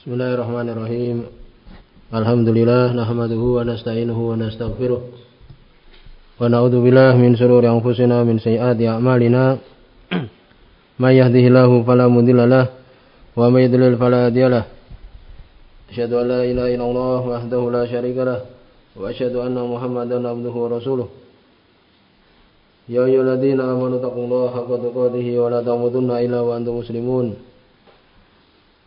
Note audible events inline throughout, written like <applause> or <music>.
Bismillahirrahmanirrahim. Alhamdulillah nahmaduhu wa nasta'inuhu wa nastaghfiruh. Wa na'udzu billahi min shururi anfusina min sayyiati a'malina. <clears throat> May yahdihillahu fala wa may yudlil fala hadiya lahu. Asyhadu an la ilaha la syarika lahu wa asyhadu Muhammadan abduhu rasuluh. Ya ayyuhalladzina amanu taqullaha haqqa tuqatih wa illa wa antum muslimun.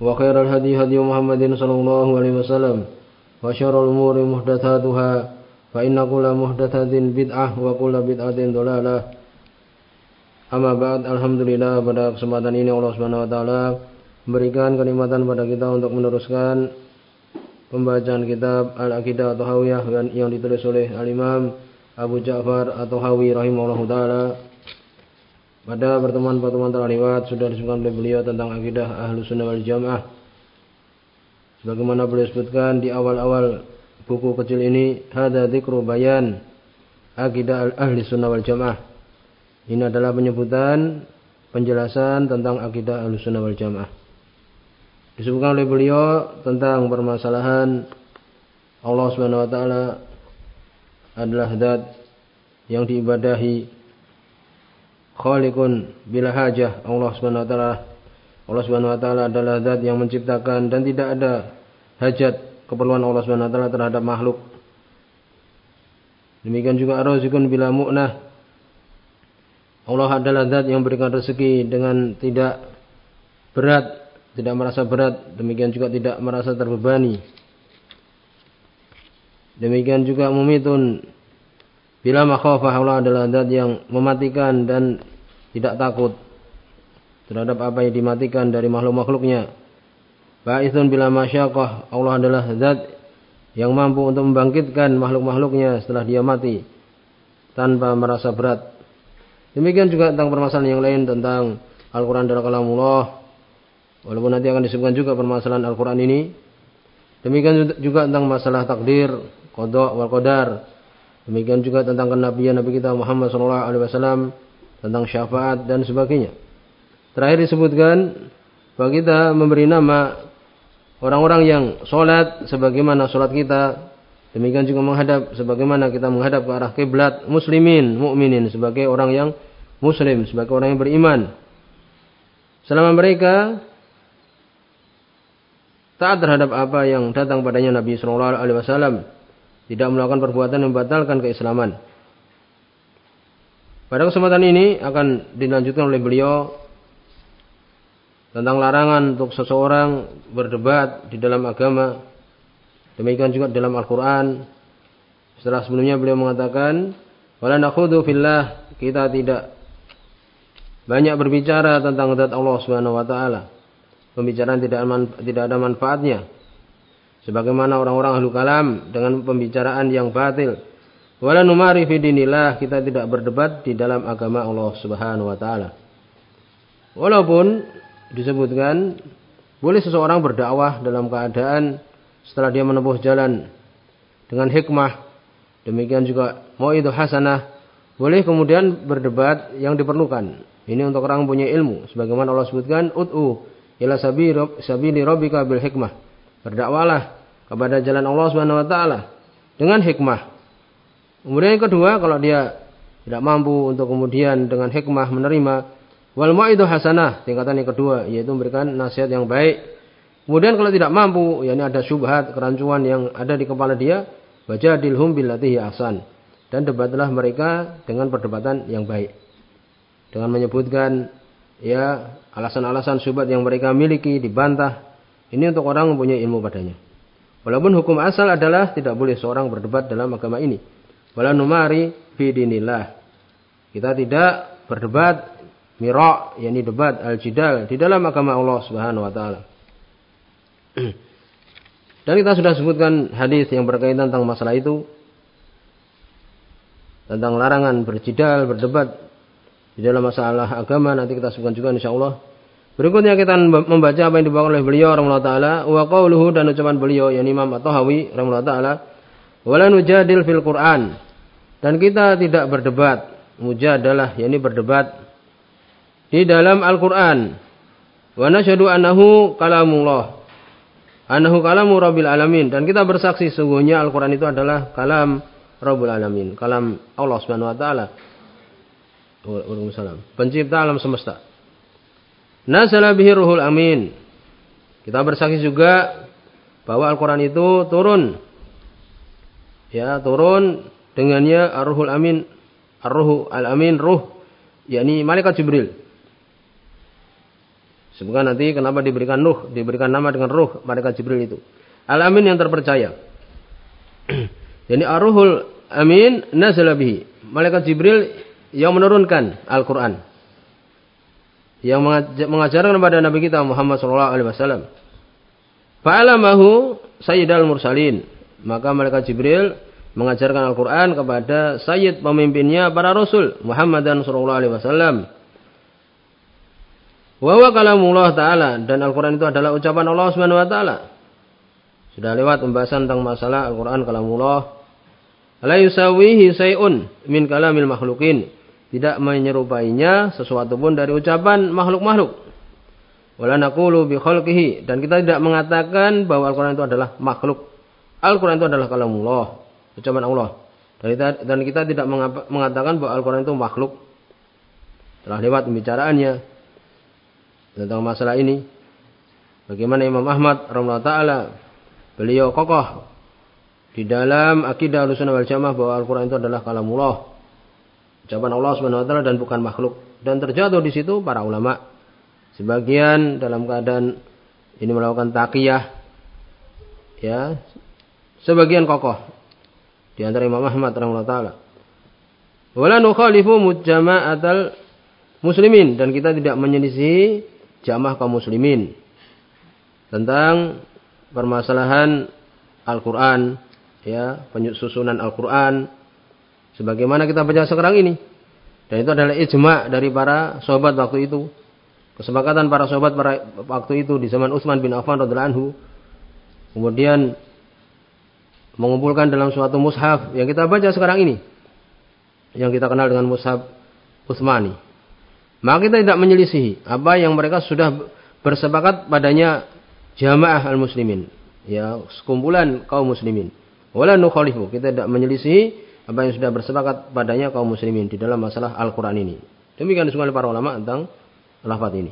وخير الهدي هدي محمد صلى الله عليه وسلم وشر الأمور محدثاتها فإن كل محدثة بدعة وكل بدعة ضلالة Amma ba'd alhamdulillah pada kesempatan ini Allah Subhanahu wa taala memberikan kenikmatan pada kita untuk meneruskan pembacaan kitab Al-Aqidah atau Hawiyah yang ditulis oleh Al-Imam Abu Ja'far atau Hawi rahimahullahu taala pada pertemuan-pertemuan terlewat sudah disebutkan oleh beliau tentang akidah ahlu sunnah wal jamaah. Sebagaimana beliau sebutkan di awal-awal buku kecil ini, ada dzikru bayan akidah ahli sunnah wal jamaah. Ini adalah penyebutan penjelasan tentang akidah ahli sunnah wal jamaah. Disebutkan oleh beliau tentang permasalahan Allah Subhanahu wa taala adalah zat yang diibadahi khaliqun bila hajah Allah Subhanahu wa taala Allah Subhanahu wa taala adalah zat yang menciptakan dan tidak ada hajat keperluan Allah Subhanahu wa taala terhadap makhluk. Demikian juga ar-raziqun bila mu'nah. Allah adalah zat yang berikan rezeki dengan tidak berat, tidak merasa berat, demikian juga tidak merasa terbebani. Demikian juga mumitun Bila makhafah Allah adalah zat yang mematikan dan tidak takut terhadap apa yang dimatikan dari makhluk-makhluknya. Ba'ithun bila masyaqah Allah adalah zat yang mampu untuk membangkitkan makhluk-makhluknya setelah dia mati tanpa merasa berat. Demikian juga tentang permasalahan yang lain tentang Al-Quran dan Kalamullah. Walaupun nanti akan disebutkan juga permasalahan Al-Quran ini. Demikian juga tentang masalah takdir, kodok, wal kodar Demikian juga tentang kenabian Nabi kita Muhammad SAW tentang syafaat dan sebagainya. Terakhir disebutkan bahwa kita memberi nama orang-orang yang sholat sebagaimana sholat kita. Demikian juga menghadap sebagaimana kita menghadap ke arah kiblat muslimin, mukminin sebagai orang yang muslim, sebagai orang yang beriman. Selama mereka taat terhadap apa yang datang padanya Nabi Shallallahu Alaihi Wasallam tidak melakukan perbuatan yang membatalkan keislaman. Pada kesempatan ini akan dilanjutkan oleh beliau tentang larangan untuk seseorang berdebat di dalam agama. Demikian juga dalam Al-Quran. Setelah sebelumnya beliau mengatakan, Wala nakhudu fillah, kita tidak banyak berbicara tentang zat Allah Subhanahu wa taala. Pembicaraan tidak ada manfaatnya. Sebagaimana orang-orang ahlu kalam dengan pembicaraan yang batil. Wala numari fi dinillah kita tidak berdebat di dalam agama Allah Subhanahu wa taala. Walaupun disebutkan boleh seseorang berdakwah dalam keadaan setelah dia menempuh jalan dengan hikmah. Demikian juga mau hasanah boleh kemudian berdebat yang diperlukan. Ini untuk orang punya ilmu. Sebagaimana Allah sebutkan, Ut'u ila sabili rabbika bil hikmah. Berdakwalah kepada jalan Allah Subhanahu wa taala dengan hikmah. Kemudian yang kedua, kalau dia tidak mampu untuk kemudian dengan hikmah menerima wal itu hasanah, tingkatan yang kedua yaitu memberikan nasihat yang baik. Kemudian kalau tidak mampu, yakni ada syubhat, kerancuan yang ada di kepala dia, wajadilhum billati ahsan. Dan debatlah mereka dengan perdebatan yang baik. Dengan menyebutkan ya alasan-alasan syubhat yang mereka miliki dibantah. Ini untuk orang punya ilmu padanya. Walaupun hukum asal adalah tidak boleh seorang berdebat dalam agama ini. Wala numari fi dinillah. Kita tidak berdebat mira' yakni debat al-jidal di dalam agama Allah Subhanahu wa taala. <clears throat> Dan kita sudah sebutkan hadis yang berkaitan tentang masalah itu. Tentang larangan berjidal, berdebat di dalam masalah agama. Nanti kita sebutkan juga insya Allah. Berikutnya kita membaca apa yang dibawakan oleh beliau rahimahullah taala. Wa qauluhu dan ucapan beliau yang Imam At-Tahawi rahimahullah taala. Wala nujadil fil Quran. Dan kita tidak berdebat. Mujadalah yakni berdebat. Di dalam Al-Qur'an. Wa nasyhadu annahu kalamullah. Annahu kalamu rabbil alamin. Dan kita bersaksi sungguhnya Al-Qur'an itu adalah kalam Rabbul alamin. Kalam Allah Subhanahu wa taala. Pencipta alam semesta Nazala bihi ruhul amin. Kita bersaksi juga bahwa Al-Quran itu turun. Ya, turun dengannya ar-ruhul amin. Ar-ruhu al-amin ruh. yakni malaikat Jibril. Sebutkan nanti kenapa diberikan ruh, diberikan nama dengan ruh malaikat Jibril itu. Al-amin yang terpercaya. <clears throat> Jadi ar-ruhul amin nazala bihi. Malaikat Jibril yang menurunkan Al-Quran yang mengajarkan kepada Nabi kita Muhammad sallallahu alaihi wasallam. Fa'alamahu sayyidal mursalin. Maka malaikat Jibril mengajarkan Al-Qur'an kepada sayyid pemimpinnya para rasul Muhammad dan sallallahu alaihi wasallam. Wa huwa kalamullah taala dan Al-Qur'an itu adalah ucapan Allah Subhanahu wa taala. Sudah lewat pembahasan tentang masalah Al-Qur'an kalamullah. La yusawihi say'un min kalamil makhluqin tidak menyerupainya sesuatu pun dari ucapan makhluk-makhluk. Wala naqulu bi khalqihi dan kita tidak mengatakan bahwa Al-Qur'an itu adalah makhluk. Al-Qur'an itu adalah kalamullah, ucapan Allah. Dan kita, dan kita tidak mengatakan bahwa Al-Qur'an itu makhluk. Telah lewat pembicaraannya tentang masalah ini. Bagaimana Imam Ahmad rahimahullah taala beliau kokoh di dalam akidah Ahlussunnah wal Jamaah bahwa Al-Qur'an itu adalah kalamullah ucapan Allah Subhanahu wa taala dan bukan makhluk. Dan terjatuh di situ para ulama. Sebagian dalam keadaan ini melakukan taqiyah ya. Sebagian kokoh di antara Imam Ahmad rahimahullah taala. Wala nukhalifu mujama'atal muslimin dan kita tidak menyelisih jamaah kaum muslimin tentang permasalahan Al-Qur'an ya, penyusunan Al-Qur'an Sebagaimana kita baca sekarang ini. Dan itu adalah ijma dari para sahabat waktu itu. Kesepakatan para sahabat pada waktu itu di zaman Utsman bin Affan radhiyallahu anhu. Kemudian mengumpulkan dalam suatu mushaf yang kita baca sekarang ini. Yang kita kenal dengan mushaf Utsmani. Maka kita tidak menyelisihi apa yang mereka sudah bersepakat padanya jamaah al-muslimin. Ya, sekumpulan kaum muslimin. Wala nukhalifu. Kita tidak menyelisihi apa yang sudah bersepakat padanya kaum muslimin di dalam masalah Al-Quran ini. Demikian disebutkan para ulama tentang lafaz ini.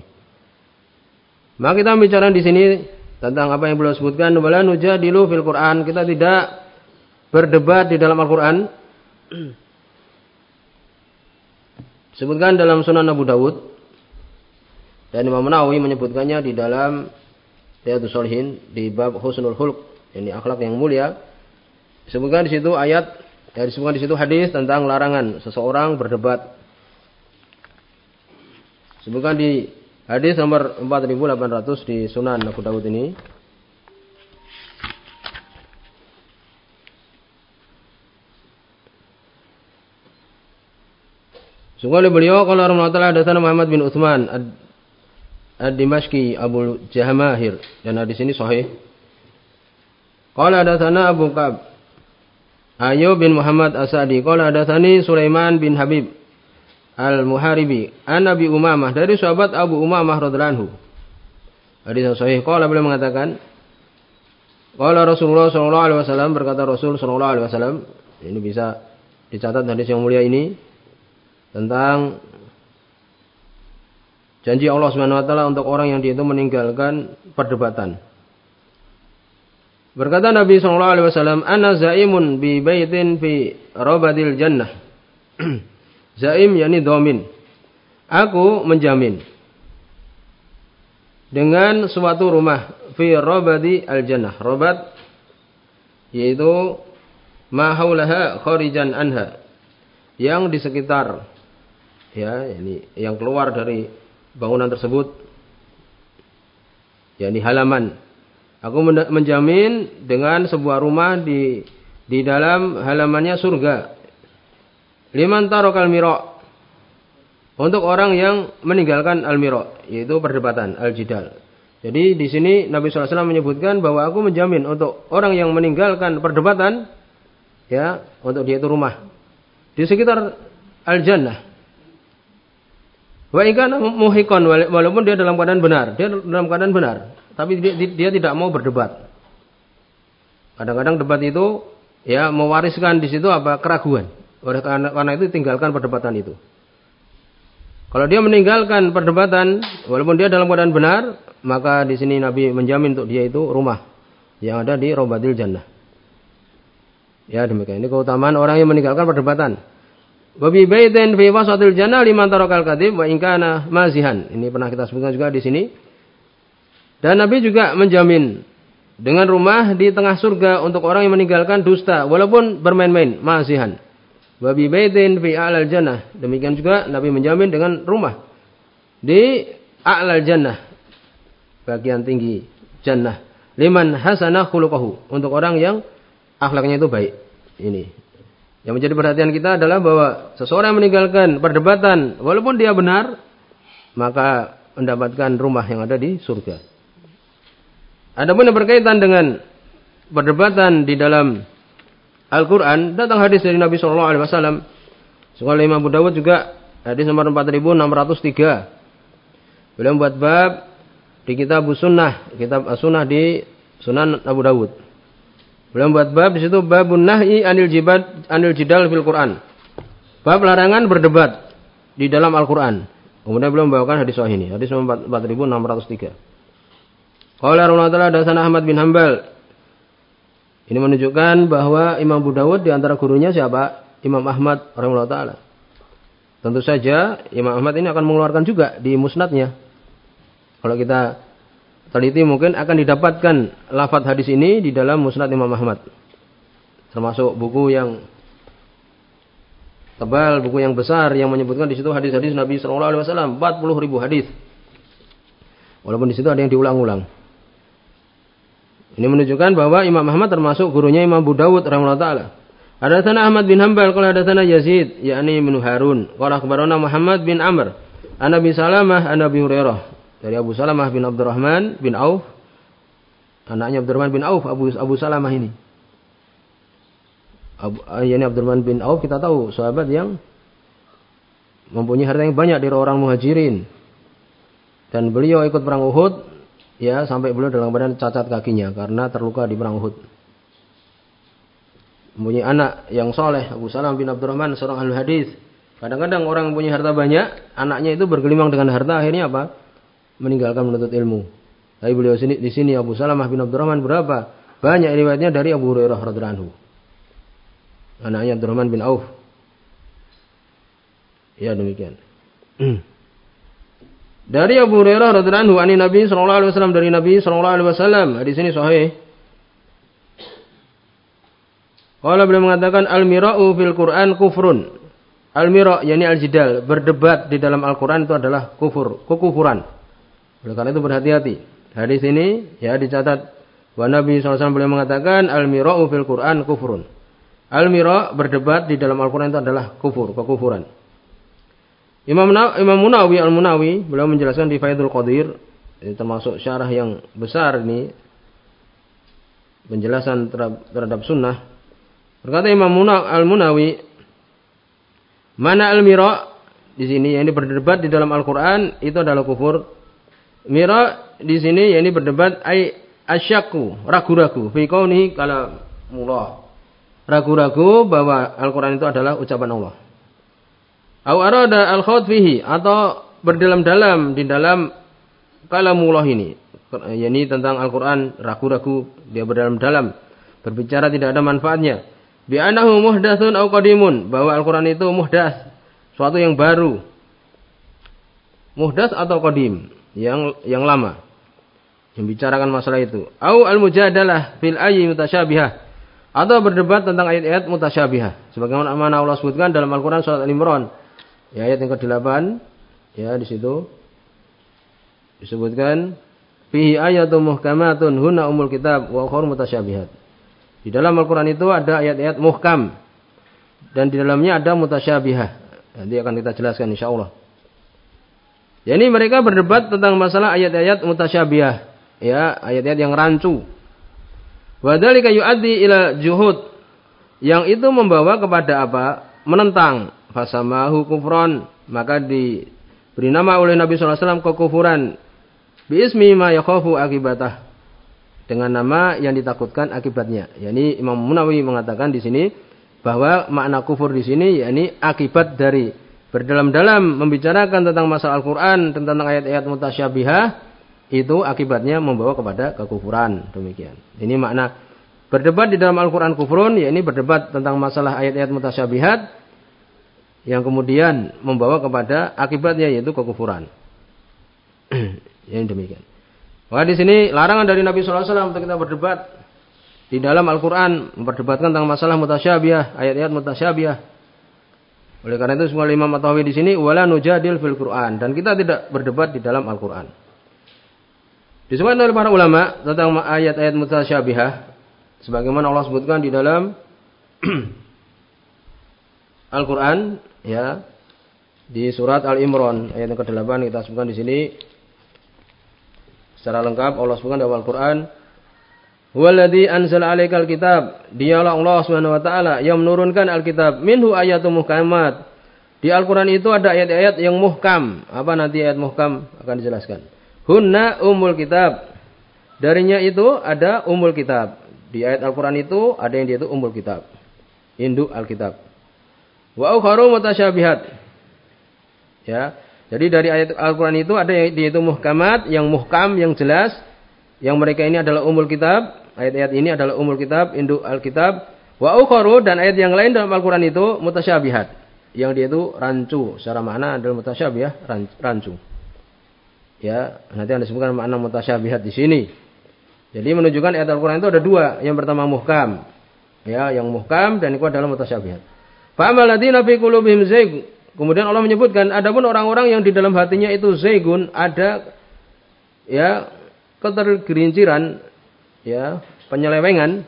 Maka kita bicara di sini tentang apa yang beliau sebutkan wala nujadilu fil Quran. Kita tidak berdebat di dalam Al-Quran. <clears throat> Sebutkan dalam Sunan Abu Dawud dan Imam Nawawi menyebutkannya di dalam Riyadhus Shalihin di bab husnul hulq, ini akhlak yang mulia. Sebutkan di situ ayat Ya disebutkan di situ hadis tentang larangan seseorang berdebat. Sebutkan di hadis nomor 4800 di Sunan Abu Dawud ini. Sungguh oleh beliau kalau Rasulullah ada sana Muhammad bin Utsman Ad-Dimashqi Abu Jahamahir dan hadis ini sahih. Kalau ada sana Abu Kab Ayub bin Muhammad Asadi. Qala hadatsani Sulaiman bin Habib Al-Muharibi an Nabi Umamah dari sahabat Abu Umamah radhiyallahu anhu. Hadis sahih qala beliau mengatakan Qala Rasulullah sallallahu alaihi wasallam berkata Rasul sallallahu alaihi wasallam ini bisa dicatat hadis yang mulia ini tentang janji Allah Subhanahu wa taala untuk orang yang dia itu meninggalkan perdebatan. Berkata Nabi sallallahu alaihi wasallam, "Ana zaimun bi baitin fi rabadil jannah." <clears throat> Zaim yakni domin. Aku menjamin dengan suatu rumah fi rabadi al jannah. Rabat yaitu ma haulaha kharijan anha. Yang di sekitar ya ini yang keluar dari bangunan tersebut yakni halaman Aku menjamin dengan sebuah rumah di di dalam halamannya surga. Liman tarokal miro. Untuk orang yang meninggalkan al-miro, yaitu perdebatan, al-jidal. Jadi di sini Nabi SAW menyebutkan bahwa aku menjamin untuk orang yang meninggalkan perdebatan, ya, untuk dia itu rumah. Di sekitar al-jannah. Wa ikan muhikon walaupun dia dalam keadaan benar, dia dalam keadaan benar, tapi dia, dia tidak mau berdebat. Kadang-kadang debat itu ya mewariskan di situ apa keraguan. Oleh karena, karena itu tinggalkan perdebatan itu. Kalau dia meninggalkan perdebatan, walaupun dia dalam keadaan benar, maka di sini Nabi menjamin untuk dia itu rumah yang ada di Robatil Jannah. Ya demikian. Ini keutamaan orang yang meninggalkan perdebatan. Babi baitin fi wasatil jannah liman tarakal kadhib wa in kana mazihan. Ini pernah kita sebutkan juga di sini. Dan Nabi juga menjamin dengan rumah di tengah surga untuk orang yang meninggalkan dusta walaupun bermain-main, mazihan. Babi baitin fi a'lal jannah. Demikian juga Nabi menjamin dengan rumah di a'lal jannah. Bagian tinggi jannah. Liman hasanah khuluquhu. Untuk orang yang akhlaknya itu baik. Ini. Yang menjadi perhatian kita adalah bahwa seseorang meninggalkan perdebatan walaupun dia benar maka mendapatkan rumah yang ada di surga. Adapun yang berkaitan dengan perdebatan di dalam Al-Quran datang hadis dari Nabi Shallallahu Alaihi Wasallam. Soal Imam Abu Dawud juga hadis nomor 4603. Beliau membuat bab di kitab Sunnah, kitab Sunnah di Sunan Abu Dawud. Beliau membuat bab di situ babun nahi anil jibad anil jidal fil Quran. Bab larangan berdebat di dalam Al-Quran. Kemudian beliau membawakan hadis sahih ini, hadis nomor 4603. Qala Rasulullah dasana Ahmad bin Hambal ini menunjukkan bahwa Imam Abu Dawud di antara gurunya siapa? Imam Ahmad rahimahullah taala. Tentu saja Imam Ahmad ini akan mengeluarkan juga di musnadnya. Kalau kita teliti mungkin akan didapatkan lafadz hadis ini di dalam musnad Imam Ahmad. Termasuk buku yang tebal, buku yang besar yang menyebutkan di situ hadis-hadis Nabi Shallallahu Alaihi Wasallam 40 ribu hadis. Walaupun di situ ada yang diulang-ulang. Ini menunjukkan bahwa Imam Ahmad termasuk gurunya Imam Abu Dawud rahimahullah taala. Ada sana Ahmad bin Hambal, ada sana Yazid, yakni bin Harun. Kalau kabarona Muhammad bin Amr, an Nabi Salamah, an Nabi Hurairah. Dari Abu Salamah bin Abdurrahman bin Auf, anaknya Abdurrahman bin Auf, Abu Abu Salamah ini. Abu, yani Abdurrahman bin Auf kita tahu sahabat yang mempunyai harta yang banyak dari orang muhajirin. Dan beliau ikut perang Uhud ya sampai beliau dalam badan cacat kakinya karena terluka di perang Uhud. Mempunyai anak yang soleh Abu Salam bin Abdurrahman seorang ahli hadis. Kadang-kadang orang yang punya harta banyak, anaknya itu bergelimang dengan harta, akhirnya apa? Meninggalkan menuntut ilmu. Tapi beliau sini di sini Abu Salamah bin Abdurrahman berapa? Banyak riwayatnya dari Abu Hurairah radhiyallahu anhu. Anaknya Abdurrahman bin Auf. Ya demikian. Dari Abu Hurairah radhiyallahu anhu Nabi sallallahu alaihi wasallam dari Nabi sallallahu alaihi wasallam. Hadis ini sahih. Kalau beliau mengatakan al-mira'u fil Quran kufrun. Al-mira' yakni al-jidal, berdebat di dalam Al-Qur'an itu adalah kufur, kekufuran. Oleh karena itu berhati-hati. Hadis ini ya dicatat bahwa Nabi SAW beliau mengatakan al-mira'u fil Quran kufrun. Al-mira' berdebat di dalam Al-Qur'an itu adalah kufur, kekufuran. Imam, Imam Munawi Al-Munawi beliau menjelaskan di Faidul Qadir ini termasuk syarah yang besar ini penjelasan terhadap, terhadap sunnah. Berkata Imam Al-Munawi, mana al-mira di sini yang ini berdebat di dalam Al-Qur'an itu adalah kufur. Mira di sini yang ini berdebat ai asyaku, ragu-ragu fi kaunihi kalamullah. Ragu-ragu bahwa Al-Qur'an itu adalah ucapan Allah. Au arada al fihi atau berdalam-dalam di dalam kalamullah ini. Yani tentang Al-Qur'an ragu-ragu dia berdalam-dalam berbicara tidak ada manfaatnya. Bi anahu muhdatsun au qadimun bahwa Al-Qur'an itu muhdats, suatu yang baru. Muhdats atau qadim, yang yang lama. Membicarakan masalah itu. Au al-mujadalah fil ayyi mutasyabihah atau berdebat tentang ayat-ayat mutasyabihah. Sebagaimana Allah sebutkan dalam Al-Qur'an surat Al-Imran Ya, ayat yang ke-8 ya di situ disebutkan fihi ayatun muhkamatun hunna umul kitab wa ukhra mutasyabihat. Di dalam Al-Qur'an itu ada ayat-ayat muhkam dan di dalamnya ada mutasyabihah. Nanti akan kita jelaskan insyaallah. Jadi mereka berdebat tentang masalah ayat-ayat mutasyabihah, ya, ayat-ayat yang rancu. Wadhalika yu'addi ila juhud. Yang itu membawa kepada apa? Menentang. Fasamahu kufron. Maka diberi nama oleh Nabi SAW kekufuran. Biismi ma yakhafu akibatah. Dengan nama yang ditakutkan akibatnya. Yani Imam Munawi mengatakan di sini bahwa makna kufur di sini yakni akibat dari berdalam-dalam membicarakan tentang masalah Al-Qur'an, tentang ayat-ayat mutasyabihah itu akibatnya membawa kepada kekufuran. Demikian. Ini makna berdebat di dalam Al-Quran kufrun, ya ini berdebat tentang masalah ayat-ayat mutasyabihat yang kemudian membawa kepada akibatnya yaitu kekufuran. <clears throat> ini demikian. Maka di sini larangan dari Nabi SAW untuk kita berdebat di dalam Al-Quran memperdebatkan tentang masalah mutasyabiah, ayat-ayat mutasyabiah. Oleh karena itu semua lima matawi di sini wala nujadil fil Quran dan kita tidak berdebat di dalam Al-Quran. Disebutkan oleh para ulama tentang ayat-ayat mutasyabihah sebagaimana Allah sebutkan di dalam <clears throat> Al-Qur'an ya di surat Al-Imran ayat yang ke-8 kita sebutkan di sini secara lengkap Allah sebutkan dalam Al-Qur'an Huwaladzi anzala 'alaikal kitab dialah Allah Subhanahu wa taala yang menurunkan Alkitab minhu ayatun muhkamat di Al-Qur'an itu ada ayat-ayat yang muhkam apa nanti ayat muhkam akan dijelaskan Hunna umul kitab. Darinya itu ada umul kitab. Di ayat Al-Quran itu ada yang dia itu umul kitab. Induk Alkitab. Wa ukharu mutasyabihat. Ya. Jadi dari ayat Al-Quran itu ada yang itu muhkamat, yang muhkam, yang jelas. Yang mereka ini adalah umul kitab. Ayat-ayat ini adalah umul kitab, induk Alkitab. Wa ukharu dan ayat yang lain dalam Al-Quran itu mutasyabihat. Yang dia itu rancu. Secara makna adalah mutasyabihah, rancu. Ya, nanti Anda sebutkan makna mutasyabihat di sini. Jadi menunjukkan ayat Al-Qur'an itu ada dua. Yang pertama muhkam. Ya, yang muhkam dan itu adalah mutasyabihat. Fa'amal ladzina fi qulubihim zayg. Kemudian Allah menyebutkan adapun orang-orang yang di dalam hatinya itu zaygun ada ya ketergelinciran ya penyelewengan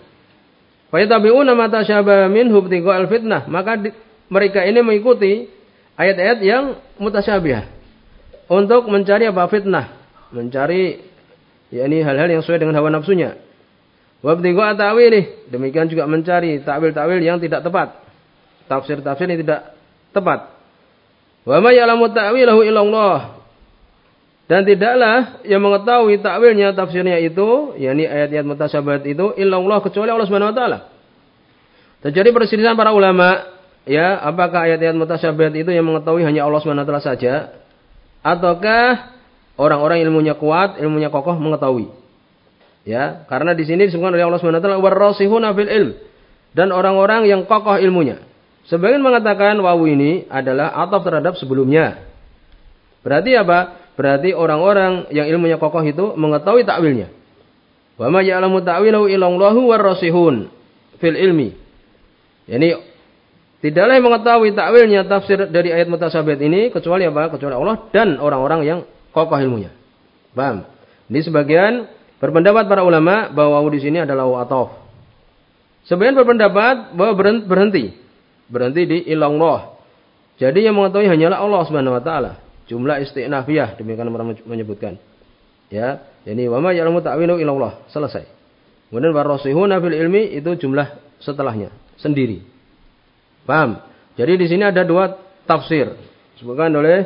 Fayatabi'una ma tasyaba minhu al fitnah maka di, mereka ini mengikuti ayat-ayat yang mutasyabih untuk mencari apa fitnah, mencari yakni hal-hal yang sesuai dengan hawa nafsunya. Wabtigo ta'wilih, demikian juga mencari takwil-takwil yang tidak tepat. Tafsir-tafsir yang tidak tepat. Wa ma ya'lamu ta'wilahu illallah. Dan tidaklah yang mengetahui takwilnya, tafsirnya itu, yakni ayat-ayat mutasyabihat itu illallah kecuali Allah Subhanahu wa taala. Terjadi perselisihan para ulama, ya, apakah ayat-ayat mutasyabihat itu yang mengetahui hanya Allah Subhanahu wa taala saja ataukah orang-orang ilmunya kuat, ilmunya kokoh mengetahui. Ya, karena di sini disebutkan oleh Allah Subhanahu wa taala warasihuna fil ilm dan orang-orang yang kokoh ilmunya. Sebagian mengatakan wawu ini adalah ataf terhadap sebelumnya. Berarti apa? Berarti orang-orang yang ilmunya kokoh itu mengetahui takwilnya. Wa ma ya'lamu ta'wilahu illallahu warasihun fil ilmi. Yani Tidaklah yang mengetahui takwilnya tafsir dari ayat mutasabit ini kecuali apa? Kecuali Allah dan orang-orang yang kokoh ilmunya. Paham? Ini sebagian berpendapat para ulama bahwa di sini adalah watof. Sebagian berpendapat bahwa berhenti. Berhenti di ilallah. Jadi yang mengetahui hanyalah Allah Subhanahu wa taala. Jumlah istinafiyah demikian orang menyebutkan. Ya, jadi wa ma ya'lamu ta'wilu ilallah. Selesai. Kemudian warasihuna fil ilmi itu jumlah setelahnya sendiri. Paham? Jadi di sini ada dua tafsir. Disebutkan oleh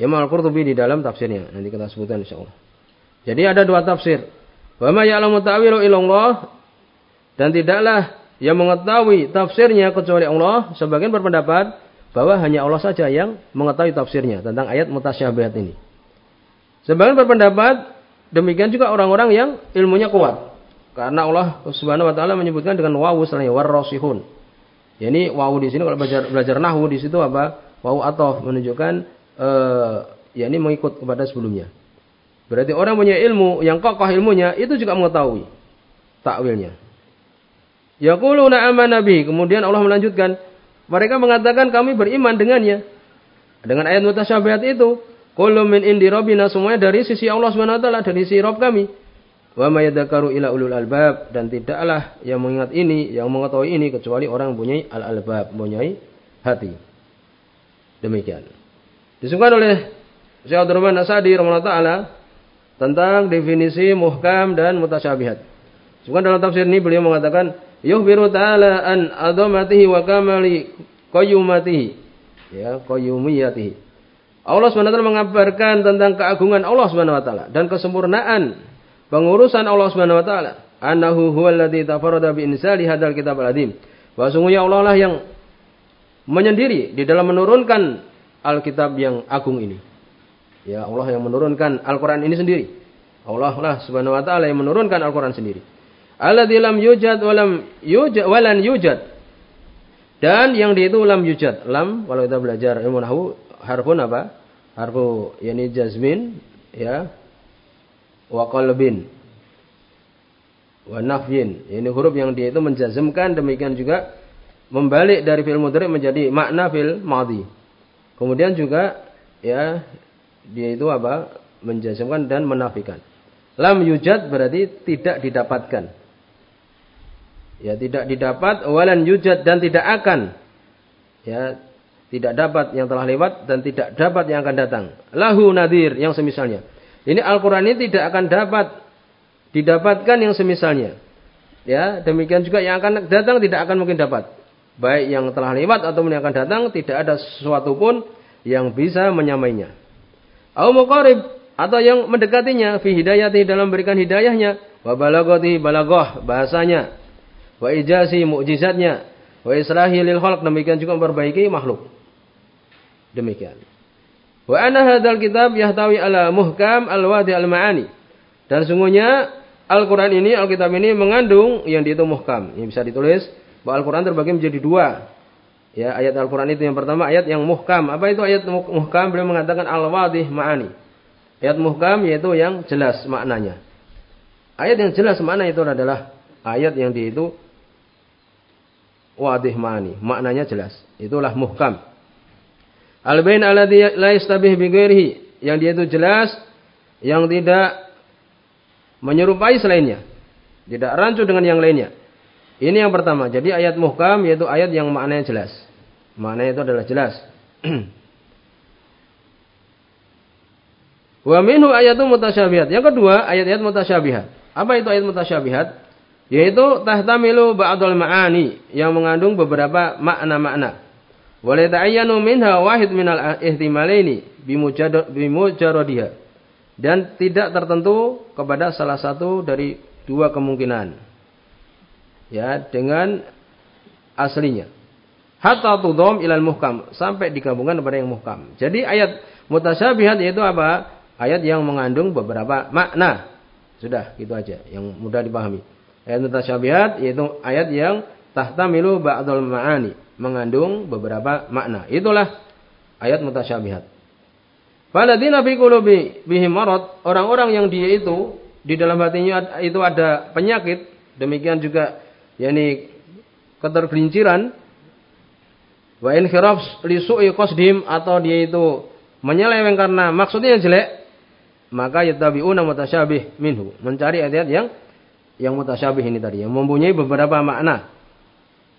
Imam Al-Qurtubi di dalam tafsirnya. Nanti kita sebutkan insyaallah. Jadi ada dua tafsir. Wa ma ya'lamu ta'wilu illallah dan tidaklah yang mengetahui tafsirnya kecuali Allah. Sebagian berpendapat bahwa hanya Allah saja yang mengetahui tafsirnya tentang ayat mutasyabihat ini. Sebagian berpendapat demikian juga orang-orang yang ilmunya kuat. Karena Allah Subhanahu wa taala menyebutkan dengan wawu setelahnya warasihun. Ya ini wawu di sini kalau belajar belajar nahwu di situ apa? Wawu atau menunjukkan eh, ya ini mengikut kepada sebelumnya. Berarti orang punya ilmu yang kokoh ilmunya itu juga mengetahui takwilnya. Yaquluna aman nabi. Kemudian Allah melanjutkan, mereka mengatakan kami beriman dengannya. Dengan ayat mutasyabihat itu, Kullu min indi rabbina semuanya dari sisi Allah Subhanahu wa dari sisi Rabb kami. Wa may ila ulul albab dan tidaklah yang mengingat ini, yang mengetahui ini kecuali orang mempunyai al-albab, mempunyai hati. Demikian. Disebutkan oleh Syekh Abdul Rahman Asadi rahimahullah taala tentang definisi muhkam dan mutasyabihat. Disebutkan dalam tafsir ini beliau mengatakan yuhbiru ta'ala an adamatihi wa kamali qayyumatihi ya qayyumiyatihi Allah SWT mengabarkan tentang keagungan Allah SWT dan kesempurnaan pengurusan Allah SWT. Anahu huwallazi tafarrada bi insali hadzal kitab al-azim. Bahwa sungguhnya Allah lah yang menyendiri di dalam menurunkan Alkitab yang agung ini. Ya Allah yang menurunkan Al-Quran ini sendiri. Allah lah subhanahu wa ta'ala yang menurunkan Al-Quran sendiri. Alladzi lam yujad walam yujad walan yujad. Dan yang di itu lam yujad. Lam kalau kita belajar ilmu nahwu harfun apa? Harfu yani jazmin ya wa qalbin wa nafyin. Ini huruf yang dia itu menjazmkan demikian juga membalik dari fi'il mudhari menjadi makna fil madhi. Kemudian juga ya dia itu apa? menjazmkan dan menafikan. Lam yujad berarti tidak didapatkan. Ya, tidak didapat walan yujad dan tidak akan. Ya, tidak dapat yang telah lewat dan tidak dapat yang akan datang. Lahu nadir yang semisalnya. Ini Al-Quran ini tidak akan dapat didapatkan yang semisalnya. Ya, demikian juga yang akan datang tidak akan mungkin dapat. Baik yang telah lewat atau yang akan datang tidak ada sesuatu pun yang bisa menyamainya. Au muqarib atau yang mendekatinya fi hidayati dalam berikan hidayahnya wa balagati balagoh bahasanya wa ijasi mukjizatnya wa islahi lil khalq demikian juga memperbaiki makhluk. Demikian. Wa anna hadzal kitab yahtawi ala muhkam al-wadi al-ma'ani. Dan sungguhnya Al-Quran ini, Alkitab ini mengandung yang itu muhkam. Ini bisa ditulis bahwa Al-Quran terbagi menjadi dua. Ya, ayat Al-Quran itu yang pertama ayat yang muhkam. Apa itu ayat muhkam? Beliau mengatakan al-wadih ma'ani. Ayat muhkam yaitu yang jelas maknanya. Ayat yang jelas makna itu adalah ayat yang di itu wadih ma'ani. Maknanya jelas. Itulah muhkam. Al-bain alladhi la yastabih bi yang dia itu jelas yang tidak menyerupai selainnya. Tidak rancu dengan yang lainnya. Ini yang pertama. Jadi ayat muhkam yaitu ayat yang maknanya jelas. Maknanya itu adalah jelas. <clears throat> Wa minhu ayatu mutasyabihat. Yang kedua, ayat-ayat mutasyabihat. Apa itu ayat mutasyabihat? Yaitu tahtamilu ba'dul ma'ani yang mengandung beberapa makna-makna. Wala ta'ayyanu minha wahid minal ihtimalaini bimujarradiha. Dan tidak tertentu kepada salah satu dari dua kemungkinan. Ya, dengan aslinya. Hatta tudom ilal muhkam. Sampai digabungkan kepada yang muhkam. Jadi ayat mutasyabihat yaitu apa? Ayat yang mengandung beberapa makna. Sudah, gitu aja. Yang mudah dipahami. Ayat mutasyabihat yaitu ayat yang tahtamilu ba'dul ma'ani mengandung beberapa makna. Itulah ayat mutasyabihat. Faladina fi qulubi bihim marad, orang-orang yang dia itu di dalam hatinya itu ada penyakit, demikian juga yakni ketergelinciran wa inhiraf li su'i qasdim atau dia itu menyeleweng karena maksudnya jelek, maka yatabiuna mutasyabih minhu, mencari ayat yang yang mutasyabih ini tadi yang mempunyai beberapa makna.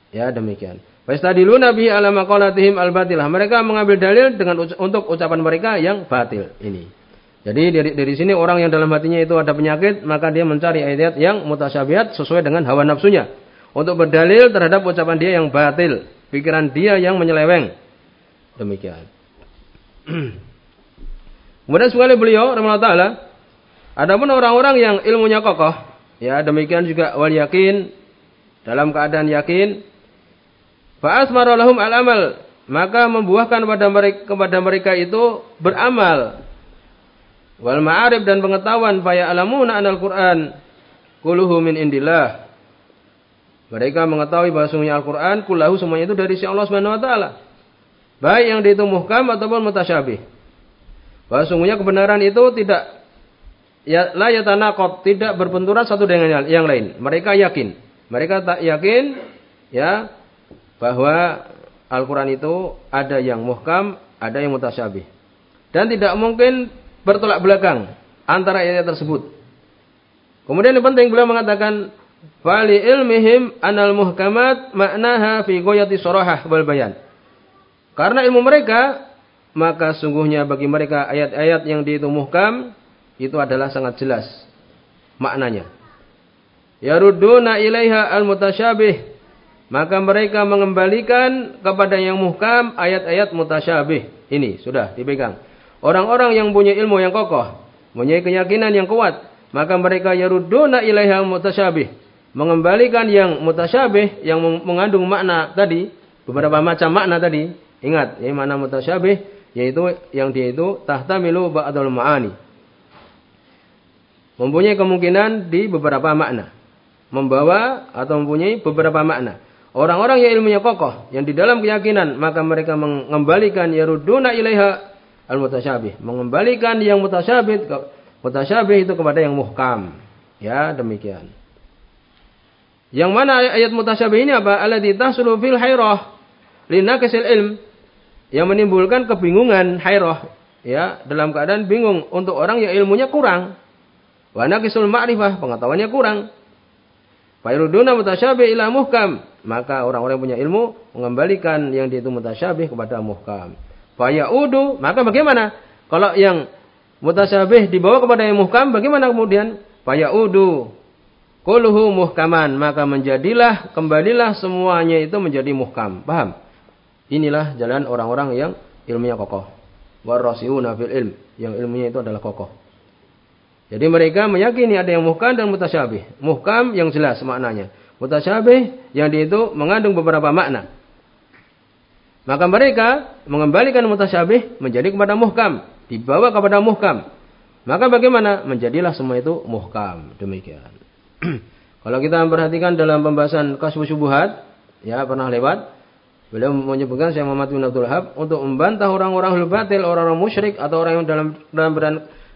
Ya demikian. Fastadiluna bihi ala maqalatihim al-batilah. Mereka mengambil dalil dengan untuk ucapan mereka yang batil ini. Jadi dari dari sini orang yang dalam hatinya itu ada penyakit, maka dia mencari ayat yang mutasyabihat sesuai dengan hawa nafsunya untuk berdalil terhadap ucapan dia yang batil, pikiran dia yang menyeleweng. Demikian. <clears throat> Kemudian sekali beliau rahimahullah taala adapun orang-orang yang ilmunya kokoh, ya demikian juga wal yakin dalam keadaan yakin Fa'asmara lahum al-amal. Maka membuahkan kepada mereka, kepada mereka itu beramal. Wal ma'arif dan pengetahuan. Faya alamuna anal Qur'an. Kuluhu min indillah. Mereka mengetahui bahasanya Al-Quran, kullahu semuanya itu dari si Allah Subhanahu Wa Taala. Baik yang itu muhkam ataupun mutasyabih. Bahasanya kebenaran itu tidak ya la yatanaqad, tidak berbenturan satu dengan yang lain. Mereka yakin. Mereka tak yakin ya bahwa Al-Quran itu ada yang muhkam, ada yang mutasyabih. dan tidak mungkin bertolak belakang antara ayat tersebut. Kemudian yang penting beliau mengatakan fali ilmihim anal muhkamat maknaha fi goyati sorahah wal bayan. Karena ilmu mereka maka sungguhnya bagi mereka ayat-ayat yang dihitung muhkam itu adalah sangat jelas maknanya. Yaruduna ilaiha al-mutasyabih. Maka mereka mengembalikan kepada yang muhkam ayat-ayat mutasyabih. Ini sudah dipegang. Orang-orang yang punya ilmu yang kokoh, punya keyakinan yang kuat, maka mereka yaruduna ilaiha mutasyabih. Mengembalikan yang mutasyabih yang mengandung makna tadi, beberapa macam makna tadi. Ingat, yang mana mutasyabih yaitu yang dia itu tahtamilu ba'dal ma'ani. Mempunyai kemungkinan di beberapa makna. Membawa atau mempunyai beberapa makna. Orang-orang yang ilmunya kokoh, yang di dalam keyakinan, maka mereka mengembalikan yaruduna ilaiha al-mutasyabih. Mengembalikan yang mutasyabih, mutasyabih itu kepada yang muhkam. Ya, demikian. Yang mana ayat mutasyabih ini apa? Alladhi tahsulu fil hayrah linakisil ilm yang menimbulkan kebingungan hairah ya dalam keadaan bingung untuk orang yang ilmunya kurang wa naqisul ma'rifah pengetahuannya kurang Fairuduna mutasyabih ila muhkam maka orang-orang punya ilmu mengembalikan yang itu mutasyabih kepada muhkam fayaudu maka bagaimana kalau yang mutasyabih dibawa kepada yang muhkam bagaimana kemudian fayaudu kulluhu muhkaman maka menjadilah kembalilah semuanya itu menjadi muhkam paham Inilah jalan orang-orang yang ilmunya kokoh. Warasiuna fil ilm. Yang ilmunya itu adalah kokoh. Jadi mereka meyakini ada yang muhkam dan mutasyabih. Muhkam yang jelas maknanya. Mutasyabih yang dia itu mengandung beberapa makna. Maka mereka mengembalikan mutasyabih menjadi kepada muhkam. Dibawa kepada muhkam. Maka bagaimana? Menjadilah semua itu muhkam. Demikian. <clears throat> Kalau kita memperhatikan dalam pembahasan kasus syubuhat, ya pernah lewat, Beliau menyebutkan Syekh Muhammad bin Abdul Wahab untuk membantah orang-orang hulu batil, orang-orang musyrik atau orang yang dalam dalam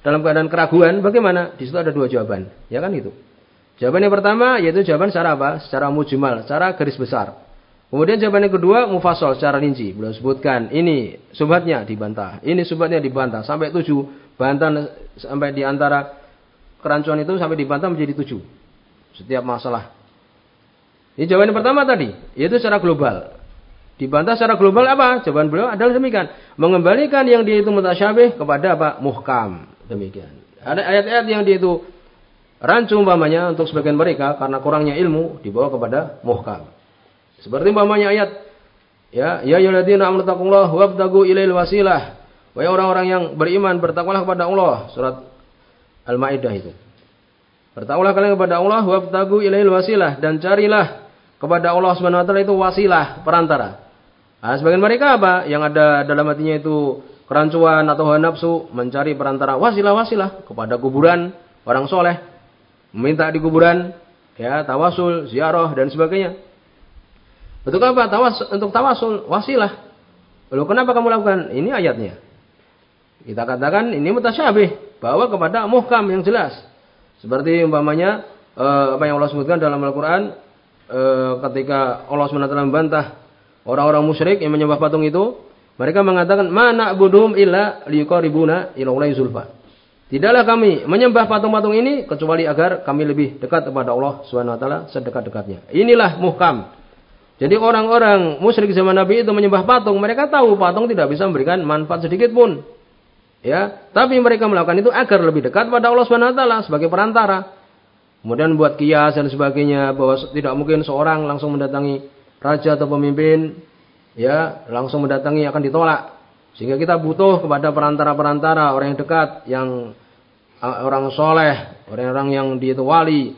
dalam keadaan keraguan, bagaimana? Di situ ada dua jawaban, ya kan itu. Jawaban yang pertama yaitu jawaban secara apa? Secara mujmal, secara garis besar. Kemudian jawaban yang kedua mufasol secara rinci. Beliau sebutkan ini subhatnya dibantah, ini subhatnya dibantah sampai tujuh bantahan sampai di antara kerancuan itu sampai dibantah menjadi tujuh setiap masalah. Ini jawaban yang pertama tadi, yaitu secara global. Dibantah secara global apa? Jawaban beliau adalah demikian. Mengembalikan yang dia itu mutasyabih kepada apa? Muhkam. Demikian. Ada ayat-ayat yang dia itu rancu umpamanya untuk sebagian mereka karena kurangnya ilmu dibawa kepada muhkam. Seperti umpamanya ayat ya ya ayyuhalladzina amanu taqullaha wabtagu ilail wasilah. Wahai orang-orang yang beriman bertakwalah kepada Allah. Surat Al-Maidah itu. Bertakwalah kalian kepada Allah wabtagu ilail wasilah dan carilah kepada Allah Subhanahu wa taala itu wasilah perantara. Nah, sebagian mereka apa? Yang ada dalam hatinya itu kerancuan atau hawa nafsu mencari perantara wasilah-wasilah kepada kuburan orang soleh, meminta di kuburan, ya tawasul, ziarah dan sebagainya. Untuk apa? Tawas untuk tawasul, wasilah. Lalu kenapa kamu lakukan? Ini ayatnya. Kita katakan ini mutasyabih, bawa kepada muhkam yang jelas. Seperti umpamanya eh, apa yang Allah sebutkan dalam Al-Qur'an eh, ketika Allah SWT membantah Orang-orang musyrik yang menyembah patung itu, mereka mengatakan, "Mana budum illa liqaribuna ila zulfa." Tidaklah kami menyembah patung-patung ini kecuali agar kami lebih dekat kepada Allah Subhanahu wa taala sedekat-dekatnya. Inilah muhkam. Jadi orang-orang musyrik zaman Nabi itu menyembah patung, mereka tahu patung tidak bisa memberikan manfaat sedikit pun. Ya, tapi mereka melakukan itu agar lebih dekat pada Allah Subhanahu wa taala sebagai perantara. Kemudian buat kias dan sebagainya bahwa tidak mungkin seorang langsung mendatangi raja atau pemimpin ya langsung mendatangi akan ditolak. Sehingga kita butuh kepada perantara-perantara orang yang dekat, yang orang soleh, orang-orang yang dia itu wali,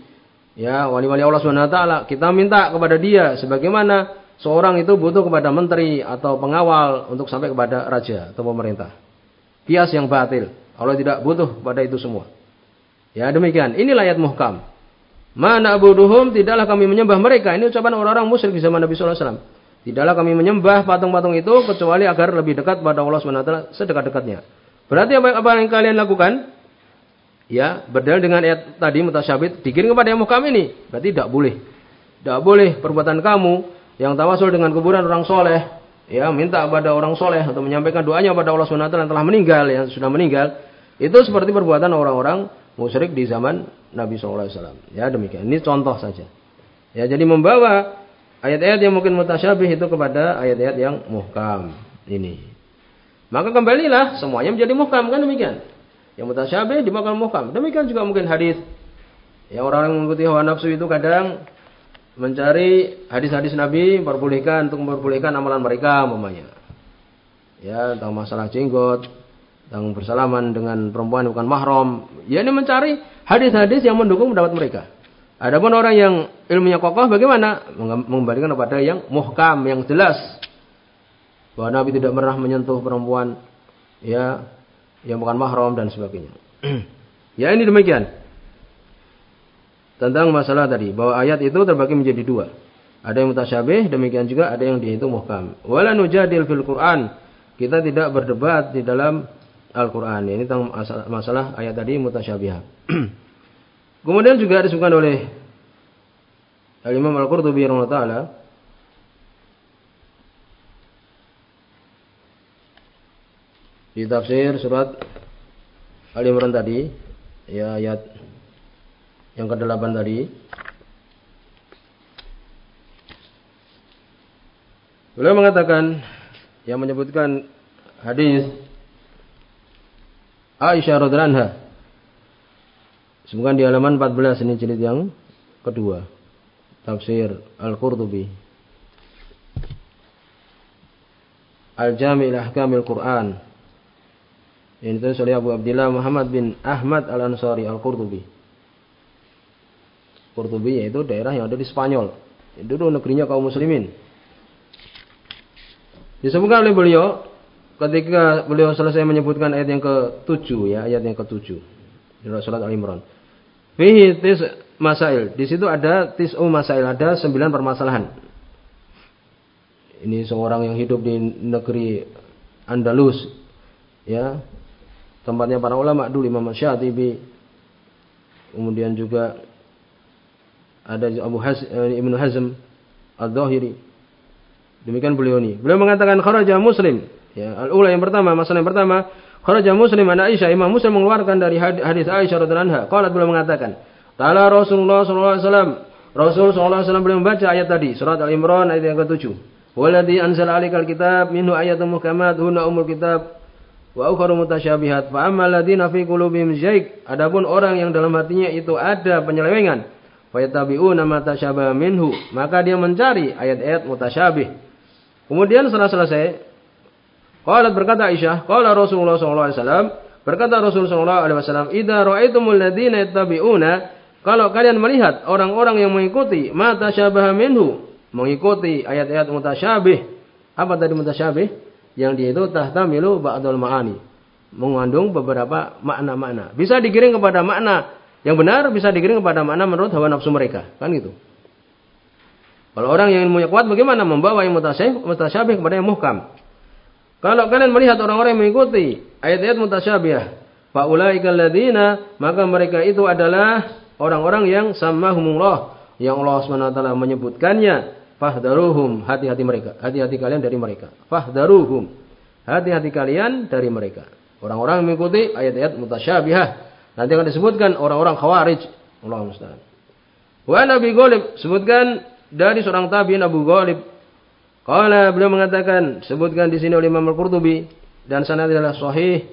ya wali-wali Allah Subhanahu Wa Taala. Kita minta kepada dia, sebagaimana seorang itu butuh kepada menteri atau pengawal untuk sampai kepada raja atau pemerintah. Kias yang batil. Allah tidak butuh pada itu semua. Ya demikian. Inilah ayat muhkam. Mana abuduhum tidaklah kami menyembah mereka. Ini ucapan orang-orang musyrik di zaman Nabi Sallallahu Alaihi Wasallam. Tidaklah kami menyembah patung-patung itu kecuali agar lebih dekat pada Allah SWT sedekat-dekatnya. Berarti apa, apa yang kalian lakukan? Ya, berdalil dengan ayat tadi mutasyabit dikirim kepada yang muhkam ini. Berarti tidak boleh. Tidak boleh perbuatan kamu yang tawasul dengan kuburan orang soleh ya minta kepada orang soleh atau menyampaikan doanya kepada Allah SWT yang telah meninggal, yang sudah meninggal, itu seperti perbuatan orang-orang musyrik di zaman Nabi SAW. Ya demikian. Ini contoh saja. Ya jadi membawa ayat-ayat yang mungkin mutasyabih itu kepada ayat-ayat yang muhkam ini. Maka kembalilah semuanya menjadi muhkam kan demikian. Yang mutasyabih dimakan muhkam. Demikian juga mungkin hadis. Ya orang yang mengikuti hawa nafsu itu kadang mencari hadis-hadis Nabi memperbolehkan untuk memperbolehkan amalan mereka umpamanya. Ya, tentang masalah jenggot, tentang bersalaman dengan perempuan bukan mahram. Ya ini mencari hadis-hadis yang mendukung pendapat mereka. Adapun orang yang ilmunya kokoh bagaimana? Mengembalikan kepada yang muhkam, yang jelas. Bahwa Nabi tidak pernah menyentuh perempuan ya yang bukan mahram dan sebagainya. <clears throat> ya ini demikian. Tentang masalah tadi bahwa ayat itu terbagi menjadi dua. Ada yang mutasyabih, demikian juga ada yang di itu muhkam. Wala nujadil fil Quran. Kita tidak berdebat di dalam Al-Quran. Ini tentang masalah, ayat tadi mutasyabih. <clears throat> Kemudian juga disebutkan oleh Al-Imam Al-Qurtubi taala di tafsir surat Al Imran tadi ya ayat yang ke-8 tadi. Beliau mengatakan yang menyebutkan hadis Aisyah radhiyallahu Semoga di halaman 14 ini jilid yang kedua tafsir Al-Qurtubi Al-Jami' Ahkamil Quran yang ditulis oleh Abu Abdillah Muhammad bin Ahmad Al-Ansari Al-Qurtubi. Qurtubi yaitu daerah yang ada di Spanyol. Dulu negerinya kaum muslimin. Disebutkan oleh beliau ketika beliau selesai menyebutkan ayat yang ke-7 ya, ayat yang ke-7 di surat Al-Imran. Fihi tis masail. Di situ ada tis'u masail, ada sembilan permasalahan. Ini seorang yang hidup di negeri Andalus ya. Tempatnya para ulama dulu Imam Syatibi. Kemudian juga ada Abu Haz, eh, Ibnu Hazm Al-Dhahiri demikian beliau ini. Beliau mengatakan kharaja muslim. Ya al-ula yang pertama masalah yang pertama kharaja muslim an Aisyah Imam Muslim mengeluarkan dari hadis Aisyah radhiyallahu anha. Qalat beliau mengatakan Ta'ala Rasulullah sallallahu alaihi wasallam. Rasul sallallahu alaihi wasallam beliau membaca ayat tadi surat Al-Imran ayat yang ke-7 Waladhi anzala alikal kitab minhu ayatun muhkamat hunna umul kitab wa ukharu mutasyabihat. Fa ammal ladzina fi qulubihim zayg. Adapun orang yang dalam hatinya itu ada penyelewengan fa yattabi'una ma tasyabaha minhu maka dia mencari ayat-ayat mutasyabih. Kemudian setelah selesai qalat berkata Aisyah qala Rasulullah sallallahu alaihi wasallam berkata Rasulullah sallallahu alaihi wasallam idza ra'aitumul ladzina yattabi'una kalau kalian melihat orang-orang yang mengikuti ma tasyabaha minhu mengikuti ayat-ayat mutasyabih apa tadi mutasyabih yang dia itu tahtamilu ba'dul ma'ani. Mengandung beberapa makna-makna. Bisa digiring kepada makna yang benar, bisa digiring kepada makna menurut hawa nafsu mereka. Kan gitu. Kalau orang yang ilmunya kuat bagaimana membawa yang mutasyabih kepada yang muhkam. Kalau kalian melihat orang-orang yang mengikuti ayat-ayat mutasyabih, faulaikal ladina, maka mereka itu adalah orang-orang yang samahumullah yang Allah SWT menyebutkannya Fahdaruhum, hati-hati mereka. Hati-hati kalian dari mereka. Fahdaruhum, hati-hati kalian dari mereka. Orang-orang mengikuti ayat-ayat mutasyabihah. Nanti akan disebutkan orang-orang khawarij. Allah musta'an. Wa Nabi Ghalib, sebutkan dari seorang tabi'in Abu Ghalib. Qala beliau mengatakan, sebutkan di sini oleh Imam Al-Qurtubi dan sanad adalah sahih.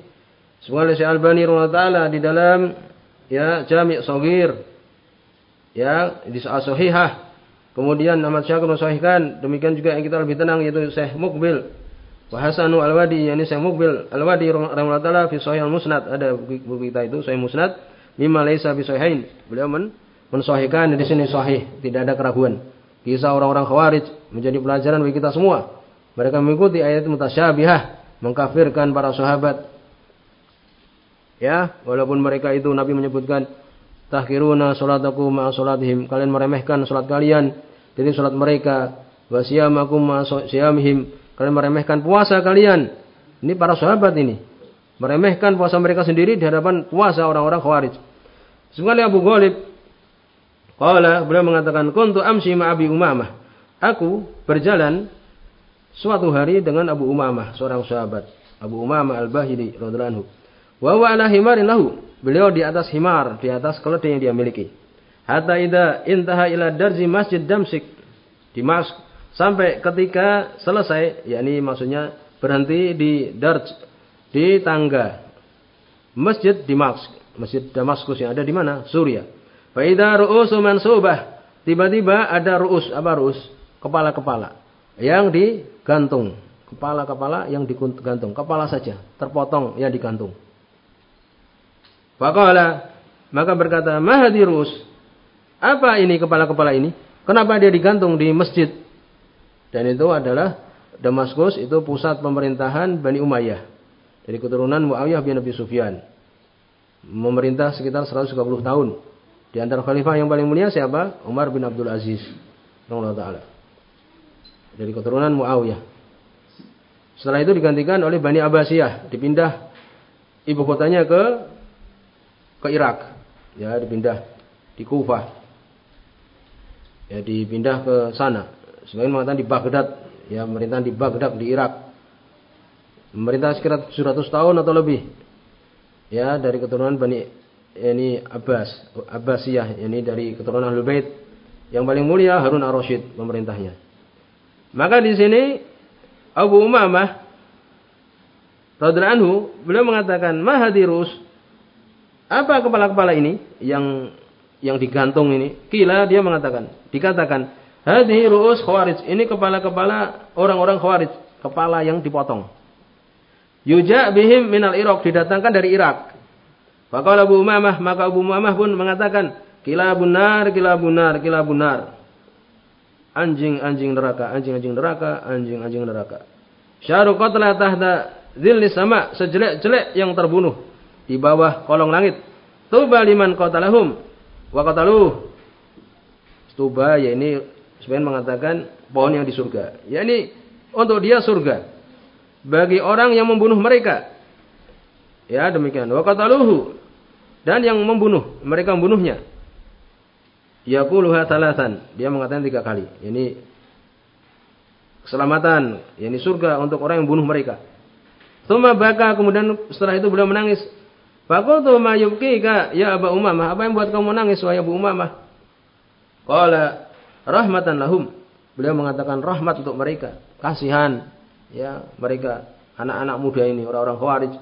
Oleh Syekh Albani taala di dalam ya Jami' Shaghir. Ya, di sahihah Kemudian Ahmad Syakir mensahihkan, demikian juga yang kita lebih tenang yaitu Syekh Mukbil. Wa Hasanu Al-Wadi, yakni Syekh Mukbil Al-Wadi rahimahullah taala fi Sahih Al-Musnad, ada buku kita itu Sahih Musnad, mimma laisa bi sahihain. Beliau men mensahihkan di sini sahih, tidak ada keraguan. Kisah orang-orang Khawarij menjadi pelajaran bagi kita semua. Mereka mengikuti ayat mutasyabihah, mengkafirkan para sahabat. Ya, walaupun mereka itu Nabi menyebutkan tahkiruna salatakum ma salatihim. Kalian meremehkan salat kalian. Jadi salat mereka wa siyamakum ma siyamihim. Kalian meremehkan puasa kalian. Ini para sahabat ini. Meremehkan puasa mereka sendiri di hadapan puasa orang-orang khawarij. Sekali Abu Ghalib qala beliau mengatakan kuntu amsi ma Abi Umamah aku berjalan suatu hari dengan Abu Umamah, seorang sahabat. Abu Umamah Al-Bahili radhiyallahu. Wa huwa ala himarin lahu. Beliau di atas himar, di atas keledai yang dia miliki. Hatta idza intaha ila darji Masjid Damsik di Mas sampai ketika selesai, yakni maksudnya berhenti di darj di tangga Masjid Dimaks, Masjid Damaskus yang ada di mana? Suriah. Fa idza ru'usu mansubah. Tiba-tiba ada ru'us, apa ru'us? Kepala-kepala yang digantung. Kepala-kepala yang digantung, kepala saja terpotong yang digantung. Faqala maka berkata, "Mahadirus." Apa ini kepala-kepala ini? Kenapa dia digantung di masjid? Dan itu adalah Damaskus itu pusat pemerintahan Bani Umayyah. Dari keturunan Muawiyah bin Abi Sufyan. Memerintah sekitar 130 tahun. Di antara khalifah yang paling mulia siapa? Umar bin Abdul Aziz. Allah Ta'ala. Dari keturunan Muawiyah. Setelah itu digantikan oleh Bani Abbasiyah. Dipindah ibu kotanya ke ke Irak. Ya, dipindah di Kufah. Ya, dipindah ke sana. Sebagian mengatakan di Baghdad. Ya, pemerintahan di Baghdad di Irak. Pemerintah sekitar 700 tahun atau lebih. Ya, dari keturunan Bani ini Abbas, Abbasiyah, ini dari keturunan Ahlul. Yang paling mulia Harun Ar-Rasyid pemerintahnya. Maka di sini Abu Umamah radhiyallahu anhu beliau mengatakan mahadirus apa kepala-kepala ini yang yang digantung ini? Kila dia mengatakan, dikatakan, hadhihi ru'us khawarij. Ini kepala-kepala orang-orang khawarij, kepala yang dipotong. Yuja bihim minal Irak, didatangkan dari Irak. Maka Abu Umamah, maka Abu Umamah pun mengatakan, kila bunar, kila bunar, kila bunar. Anjing-anjing neraka, anjing-anjing neraka, anjing-anjing neraka. Syaru qatla tahta zilli sama, sejelek-jelek yang terbunuh di bawah kolong langit. Tuba liman qatalahum wa qataluh. Tuba ya ini sebenarnya mengatakan pohon yang di surga. Ya ini untuk dia surga. Bagi orang yang membunuh mereka. Ya demikian. Wa qataluhu. Dan yang membunuh, mereka membunuhnya. Yaquluha talasan. Dia mengatakan tiga kali. Ini keselamatan, ini surga untuk orang yang membunuh mereka. Thumma baka kemudian setelah itu beliau menangis. Fakultu ma yubkika ya Abu Umamah. Apa yang buat kamu nangis wahai Abu Umamah? Qala rahmatan lahum. Beliau mengatakan rahmat untuk mereka, kasihan ya mereka anak-anak muda ini orang-orang Khawarij.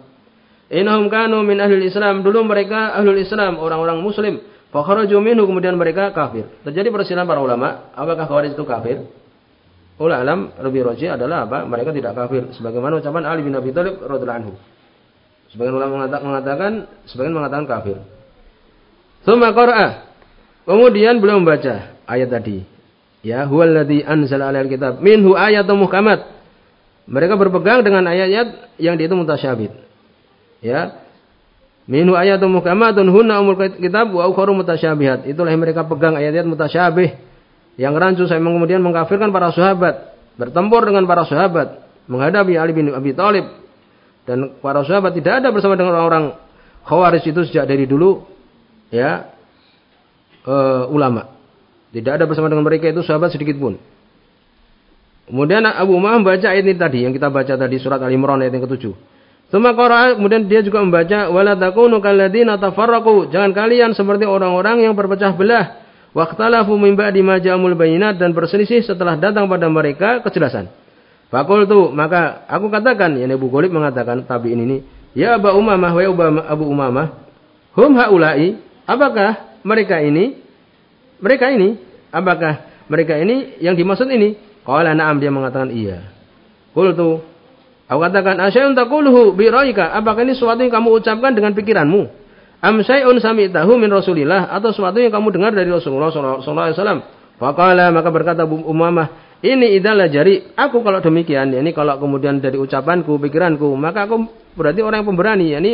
Innahum kanu min ahli Islam. Dulu mereka ahli Islam, orang-orang muslim. Fakharaju minhu kemudian mereka kafir. Terjadi perselisihan para ulama, apakah Khawarij itu kafir? Ulama alam lebih roji adalah apa? Mereka tidak kafir sebagaimana ucapan Ali bin Abi Thalib radhiyallahu anhu. Sebagian ulama mengatakan, sebagian mengatakan kafir. Tsumma qara'a. Kemudian beliau membaca ayat tadi. Ya, huwallazi anzala 'alal kitab minhu ayatun muhkamat. Mereka berpegang dengan ayat-ayat yang itu mutasyabih. Ya. Minhu ayatun muhkamatun hunna umul kitab wa ukharu mutasyabihat. Itulah yang mereka pegang ayat-ayat mutasyabih. Yang rancu saya kemudian mengkafirkan para sahabat, bertempur dengan para sahabat, menghadapi Ali bin Abi Thalib dan para sahabat tidak ada bersama dengan orang-orang khawarij itu sejak dari dulu ya uh, ulama. Tidak ada bersama dengan mereka itu sahabat sedikit pun. Kemudian Abu Umar membaca ayat ini tadi yang kita baca tadi surat Al Imran ayat yang ketujuh. Suma kemudian dia juga membaca wala takunu kalladzina tafarraqu jangan kalian seperti orang-orang yang berpecah belah waqtalafu min ba'di ma ja'amul bayinat dan berselisih setelah datang pada mereka kejelasan. Fakultu maka aku katakan, ya Abu Ghalib mengatakan tabi ini, ya Abu Umamah wa Abu Umamah, hum haulai, apakah mereka ini? Mereka ini, apakah mereka ini yang dimaksud ini? Qala na'am dia mengatakan iya. Qultu Aku katakan asyai'un taquluhu bi ra'ika, apakah ini sesuatu yang kamu ucapkan dengan pikiranmu? Am syai'un sami'tahu min Rasulillah atau sesuatu yang kamu dengar dari Rasulullah sallallahu alaihi wasallam? Faqala maka berkata Umamah, ini idalah jari. Aku kalau demikian, ini kalau kemudian dari ucapanku, pikiranku, maka aku berarti orang yang pemberani. Ini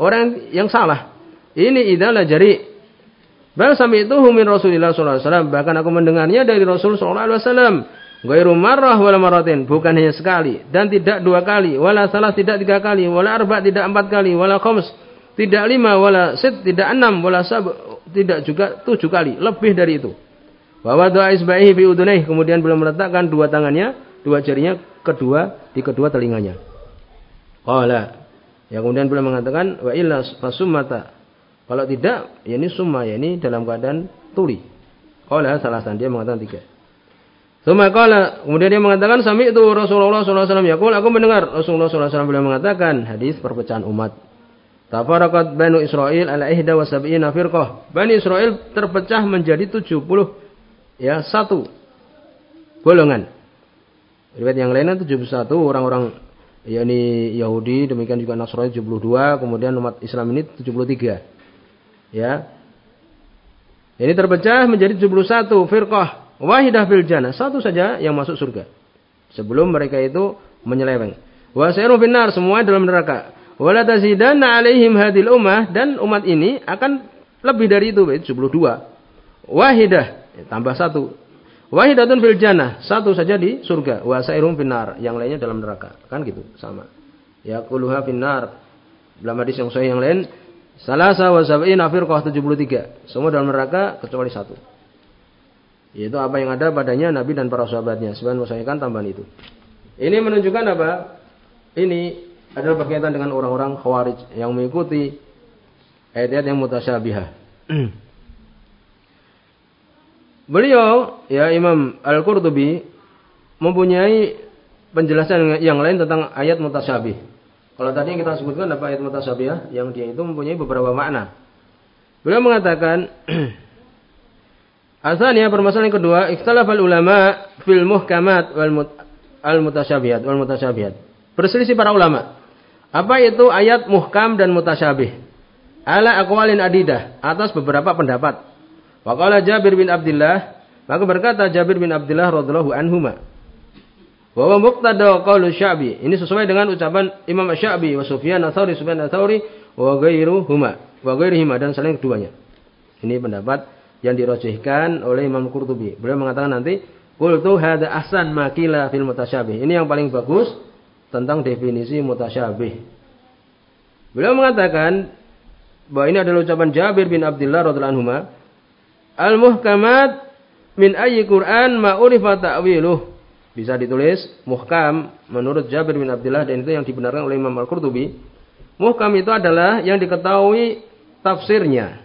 orang yang salah. Ini idalah jari. Bal sami itu min Rasulullah SAW. Bahkan aku mendengarnya dari Rasul SAW. Gairu marrah wala maratin. Bukan hanya sekali. Dan tidak dua kali. Wala salah tidak tiga kali. Wala arba tidak empat kali. Wala khoms tidak lima. Wala sit tidak enam. Wala sab tidak juga tujuh kali. Lebih dari itu. Bahwa doa isbahi fi udunai. Kemudian beliau meletakkan dua tangannya dua jarinya kedua di kedua telinganya. Qala. Ya kemudian beliau mengatakan wa illa fasumata. Kalau tidak, ya ini summa, ya ini dalam keadaan tuli. Qala salasan dia mengatakan tiga. Suma kala, kemudian dia mengatakan sami itu Rasulullah SAW yakul, aku mendengar Rasulullah SAW beliau mengatakan hadis perpecahan umat. Tafarakat Bani Israel ala ihda wa sab'ina firqah. Bani Israel terpecah menjadi 70 ya satu golongan. Riwayat yang lainnya 71 orang-orang yakni Yahudi, demikian juga Nasrani 72, kemudian umat Islam ini 73. Ya. Ini terpecah menjadi 71 firqah wahidah fil jannah, satu saja yang masuk surga. Sebelum mereka itu menyeleweng. Wa sayru finnar, semua dalam neraka. Wala tazidanna alaihim hadil ummah dan umat ini akan lebih dari itu, 72. Wahidah, tambah satu. Wahidatun fil jannah, satu saja di surga. Wa sayrum finnar, yang lainnya dalam neraka. Kan gitu, sama. Ya kuluha finnar. Dalam hadis yang sahih yang lain, Salasa wa sab'ina firqah 73. Semua dalam neraka kecuali satu. Yaitu apa yang ada padanya Nabi dan para sahabatnya. Sebenarnya mengusahakan tambahan itu. Ini menunjukkan apa? Ini adalah berkaitan dengan orang-orang khawarij yang mengikuti ayat-ayat yang mutasyabihah. <clears throat> Beliau, ya Imam Al-Qurtubi, mempunyai penjelasan yang lain tentang ayat mutasyabih. Kalau tadi yang kita sebutkan apa ayat mutasyabihah, yang dia itu mempunyai beberapa makna. Beliau mengatakan, <clears throat> Asalnya permasalahan yang kedua, ikhtilafal ulama fil muhkamat wal mut, al mutasyabihat wal mutasyabihat. Berselisih para ulama. Apa itu ayat muhkam dan mutasyabih? Ala aqwalin adidah atas beberapa pendapat. Waqala Jabir bin Abdullah, maka berkata Jabir bin Abdullah radhiyallahu anhuma. Wa muqtada qaulu Sya'bi. Ini sesuai dengan ucapan Imam Sya'bi wa Sufyan Ats-Tsauri, Sufyan Ats-Tsauri wa ghairuhuma, wa ghairihima dan selain keduanya. Ini pendapat yang dirojihkan oleh Imam Qurtubi. Beliau mengatakan nanti, Qultu hadza ahsan makila fil mutasyabih. Ini yang paling bagus tentang definisi mutasyabih. Beliau mengatakan bahwa ini adalah ucapan Jabir bin Abdullah radhiyallahu anhu. Al-muhkamat min ayyi Qur'an ma urifa ta'wiluh. Bisa ditulis muhkam menurut Jabir bin Abdullah dan itu yang dibenarkan oleh Imam Al-Qurtubi. Muhkam itu adalah yang diketahui tafsirnya.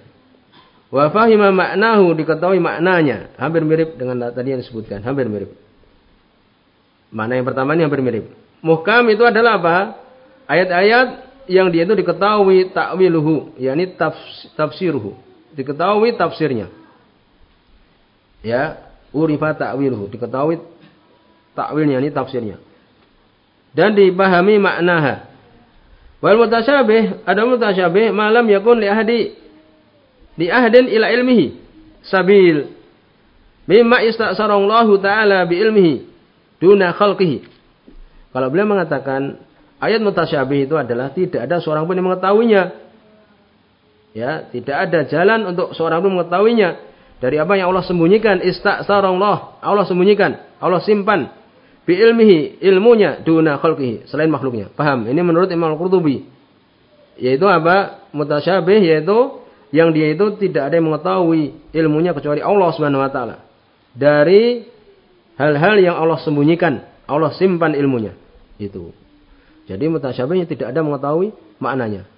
Wa fahima maknahu diketahui maknanya. Hampir mirip dengan tadi yang disebutkan. Hampir mirip. Mana yang pertama ini hampir mirip. Muhkam itu adalah apa? Ayat-ayat yang dia itu diketahui takwiluhu. yakni tafs, tafsiruhu. Diketahui tafsirnya. Ya. Urifa takwiluhu. Diketahui takwilnya, ini tafsirnya. Dan dipahami maknaha. Wal mutasyabih, ada mutasyabih malam yakun li ahadi di ahdin ila ilmihi. Sabil. Mimma istasarallahu taala bi ilmihi duna khalqihi. Kalau beliau mengatakan ayat mutasyabih itu adalah tidak ada seorang pun yang mengetahuinya. Ya tidak ada jalan untuk seorang pun mengetahuinya. Dari apa yang Allah sembunyikan istasarallah Allah sembunyikan Allah simpan. Bi ilmihi ilmunya duna khalqihi selain makhluknya. Paham? Ini menurut Imam Al-Qurtubi. Yaitu apa? Mutasyabih yaitu yang dia itu tidak ada yang mengetahui ilmunya kecuali Allah Subhanahu wa taala. Dari hal-hal yang Allah sembunyikan, Allah simpan ilmunya. Itu. Jadi mutasyabihnya tidak ada mengetahui maknanya.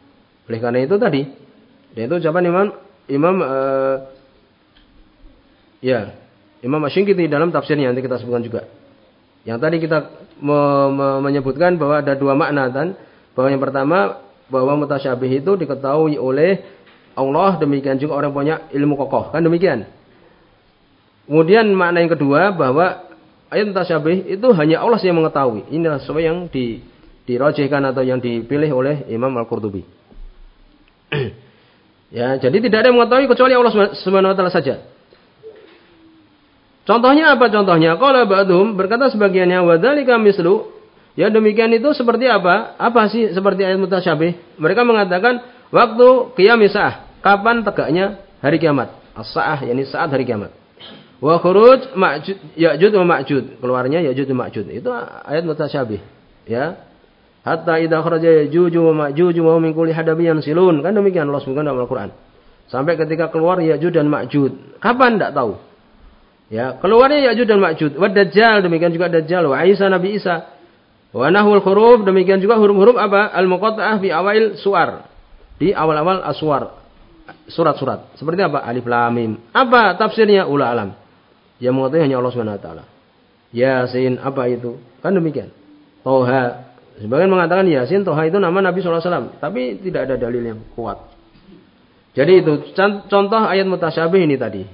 Oleh karena itu tadi, dan itu ucapan Imam Imam uh, ya, Imam Asyingkiti dalam tafsirnya nanti kita sebutkan juga. Yang tadi kita me me menyebutkan bahwa ada dua makna dan bahwa yang pertama bahwa mutasyabih itu diketahui oleh Allah demikian juga orang punya ilmu kokoh kan demikian kemudian makna yang kedua bahwa ayat tasyabih itu hanya Allah yang mengetahui inilah sesuai yang di dirojihkan atau yang dipilih oleh Imam Al-Qurtubi <clears throat> ya jadi tidak ada yang mengetahui kecuali Allah taala saja Contohnya apa contohnya? Qala ba'dhum berkata sebagiannya wadzalika mislu ya demikian itu seperti apa? Apa sih seperti ayat mutasyabih? Mereka mengatakan Waktu kiamis sa'ah. Kapan tegaknya hari kiamat? As-sa'ah, yakni saat hari kiamat. Wa khuruj ma'jud, ya'jud wa ma'jud. Keluarnya ya'jud wa ma'jud. Itu ayat mutasyabih. Ya. Hatta idha kharaja ya'juj wa ma'juj wa min kulli hadabiyan silun. Kan demikian Allah sebutkan dalam Al-Quran. Sampai ketika keluar Ya'juj dan Ma'juj. Kapan? Tidak tahu. Ya, keluarnya Ya'juj dan Ma'juj. Wa Dajjal, demikian juga Dajjal. Wa Isa, Nabi Isa. Wa nahwul huruf, demikian juga huruf-huruf apa? Al-muqatta'ah fi awail suar. Di awal-awal aswar. Surat-surat. Seperti apa? Alif Lam Mim. Apa tafsirnya? Ula alam. Yang mengetahui hanya Allah Subhanahu wa taala. Yasin, apa itu? Kan demikian. Toha. Sebagian mengatakan Yasin, Toha itu nama Nabi SAW. Tapi tidak ada dalil yang kuat. Jadi itu contoh ayat mutasyabih ini tadi.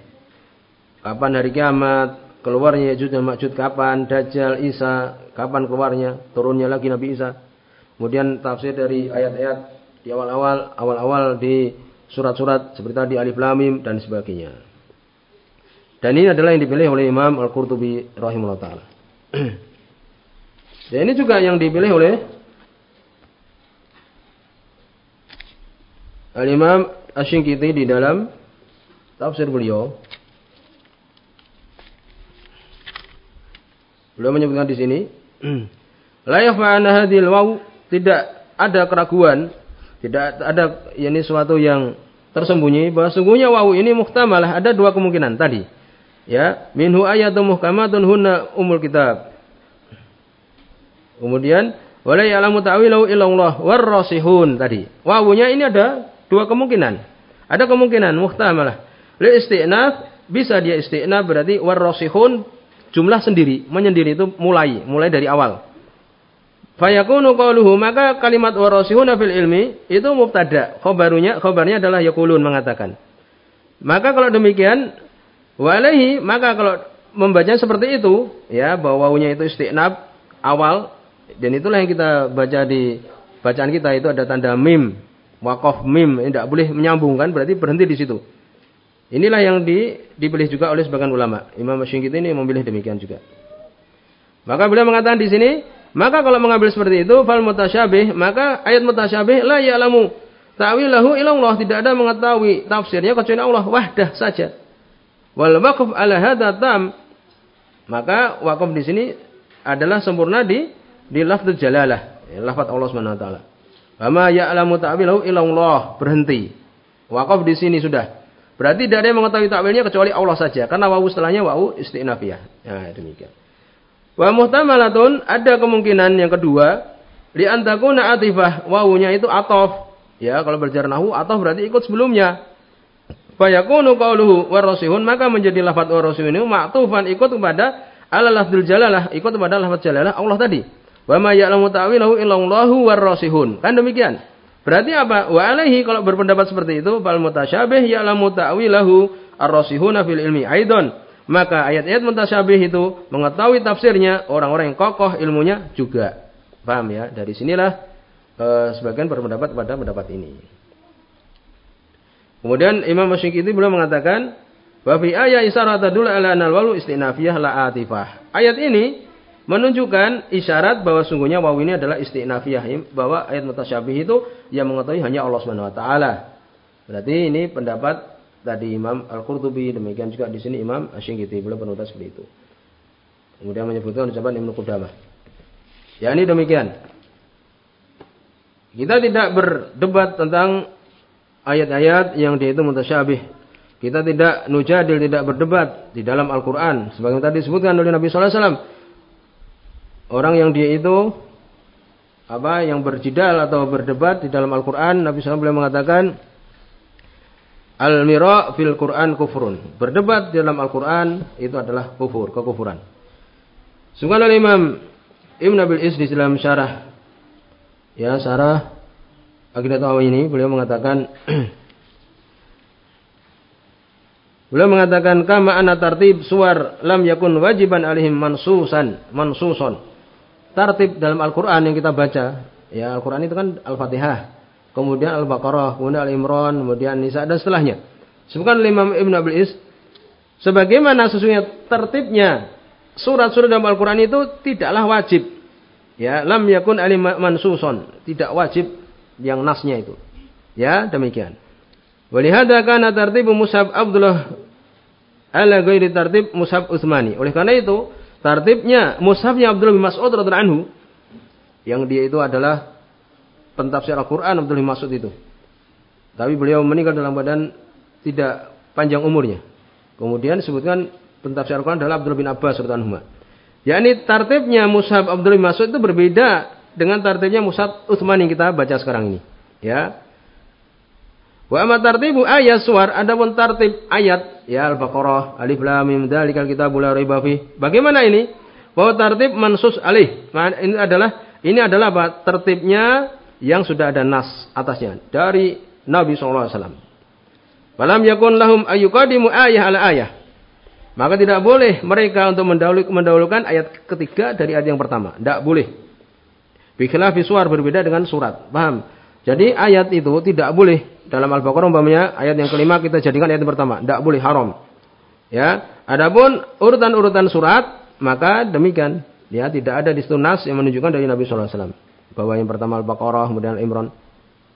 Kapan hari kiamat, keluarnya Yajud dan Ma'jud kapan, Dajjal, Isa, kapan keluarnya, turunnya lagi Nabi Isa. Kemudian tafsir dari ayat-ayat di awal-awal, awal-awal di surat-surat seperti tadi Alif Lam dan sebagainya. Dan ini adalah yang dipilih oleh Imam Al-Qurtubi rahimahullah taala. Dan ini juga yang dipilih oleh Al-Imam Asy-Syinkiti di dalam tafsir beliau Beliau menyebutkan di sini, <clears throat> la yafa'ana hadhil waw tidak ada keraguan, tidak ada ini suatu yang tersembunyi bahwa sungguhnya waw ini muhtamalah ada dua kemungkinan tadi. Ya, minhu ayatun muhkamatun hunna umul kitab. Kemudian wala ya'lamu ta'wilahu illallah warrasihun tadi. Wawunya ini ada dua kemungkinan. Ada kemungkinan muhtamalah. Li isti'naf bisa dia isti'naf berarti warrasihun jumlah sendiri, menyendiri itu mulai, mulai dari awal. Fayakunu qauluhu maka kalimat warasihuna fil ilmi itu mubtada. Khobarunya khobarnya adalah yakulun mengatakan. Maka kalau demikian walaihi maka kalau membaca seperti itu ya bahwa itu istiqnab awal dan itulah yang kita baca di bacaan kita itu ada tanda mim wakof mim tidak boleh menyambungkan berarti berhenti di situ. Inilah yang di, dipilih juga oleh sebagian ulama. Imam Syingkiti ini memilih demikian juga. Maka beliau mengatakan di sini, maka kalau mengambil seperti itu, fal mutasyabih, maka ayat mutasyabih la ya'lamu ta'wilahu ilallah tidak ada mengetahui tafsirnya kecuali Allah wahdah saja. Wal waqf ala hadza tam maka wakaf di sini adalah sempurna di di lafzul jalalah, ya, lafaz Allah Subhanahu wa taala. Wa ya'lamu ta'wilahu ilallah berhenti. Wakaf di sini sudah. Berarti tidak ada yang mengetahui takwilnya kecuali Allah saja. Karena wawu setelahnya wawu istinafiyah. Ya, demikian. Wa muhtamalatun ada kemungkinan yang kedua li antakuna atifah wawunya itu atof. Ya, kalau berjalan nahu atof berarti ikut sebelumnya. Fayakunu qauluhu warasihun maka menjadi lafaz warasihun ini maktufan ikut kepada ala lafzul jalalah, ikut kepada lafaz jalalah Allah tadi. Wa ma ya'lamu ta'wilahu illallahu warasihun. Kan demikian. Berarti apa? Wa alaihi kalau berpendapat seperti itu fal mutasyabih ya'lamu ta'wilahu ar-rasihuna fil ilmi aidon. Maka ayat-ayat mutasyabih itu mengetahui tafsirnya orang-orang yang kokoh ilmunya juga. Paham ya? Dari sinilah e, sebagian berpendapat pada pendapat ini. Kemudian Imam Masyikiti beliau mengatakan wa fi ayat isyarat tadul ala anal walu istinafiyah la atifah. Ayat ini menunjukkan isyarat bahwa sungguhnya waw ini adalah istinafiyah bahwa ayat mutasyabih itu yang mengetahui hanya Allah taala. Berarti ini pendapat tadi Imam Al-Qurtubi demikian juga di sini Imam Asy-Syinkiti beliau penulis seperti itu. Kemudian menyebutkan ucapan Ibnu Qudamah. Ya ini demikian. Kita tidak berdebat tentang ayat-ayat yang dia itu mutasyabih. Kita tidak nujadil, tidak berdebat di dalam Al-Quran. Sebagaimana tadi disebutkan oleh Nabi Sallallahu Alaihi Wasallam orang yang dia itu apa yang berjidal atau berdebat di dalam Al-Qur'an Nabi SAW beliau mengatakan Al-mira fil Quran kufrun. Berdebat di dalam Al-Qur'an itu adalah kufur, kekufuran. Sungguh oleh Imam Ibn Abil Is di dalam syarah ya syarah Aqidah ini beliau mengatakan <clears throat> Beliau mengatakan kama ana tartib suar lam yakun wajiban alihim mansusan mansuson tartib dalam Al-Quran yang kita baca. Ya, Al-Quran itu kan Al-Fatihah. Kemudian Al-Baqarah, kemudian Al-Imran, kemudian Nisa, dan setelahnya. Sebutkan Imam Ibn Abil Is. Sebagaimana sesungguhnya tertibnya surat-surat dalam Al-Quran itu tidaklah wajib. Ya, lam yakun alim mansuson. Tidak wajib yang nasnya itu. Ya, demikian. Walihada kana tartibu Musab Abdullah ala ghairi tartib Musab Utsmani. Oleh karena itu, Tartibnya mushafnya Abdullah bin Mas'ud radhiyallahu anhu yang dia itu adalah pentafsir Al-Qur'an bin Mas'ud itu. Tapi beliau meninggal dalam badan tidak panjang umurnya. Kemudian disebutkan pentafsir Al-Quran adalah Abdullah bin Abbas radhiyallahu yakni tartibnya mushaf Abdullah bin Mas'ud itu berbeda dengan tartibnya mushaf Utsman yang kita baca sekarang ini ya Wa amma tartibu ayat suar adapun tartib ayat ya Al-Baqarah Alif Lam Mim dzalikal kitabul la raiba Bagaimana ini? Bahwa tartib mansus alih. Ini adalah ini adalah apa? Tertibnya yang sudah ada nas atasnya dari Nabi wasallam. Falam yakun lahum ayyuqadimu ayah ala ayah. Maka tidak boleh mereka untuk mendahulukan ayat ketiga dari ayat yang pertama. Tidak boleh. Bikhilafi suar berbeda dengan surat. Paham? Jadi ayat itu tidak boleh dalam Al-Baqarah umpamanya ayat yang kelima kita jadikan ayat yang pertama, tidak boleh haram. Ya, adapun urutan-urutan surat maka demikian, ya tidak ada di situ nas yang menunjukkan dari Nabi sallallahu alaihi wasallam bahwa yang pertama Al-Baqarah kemudian Al-Imran.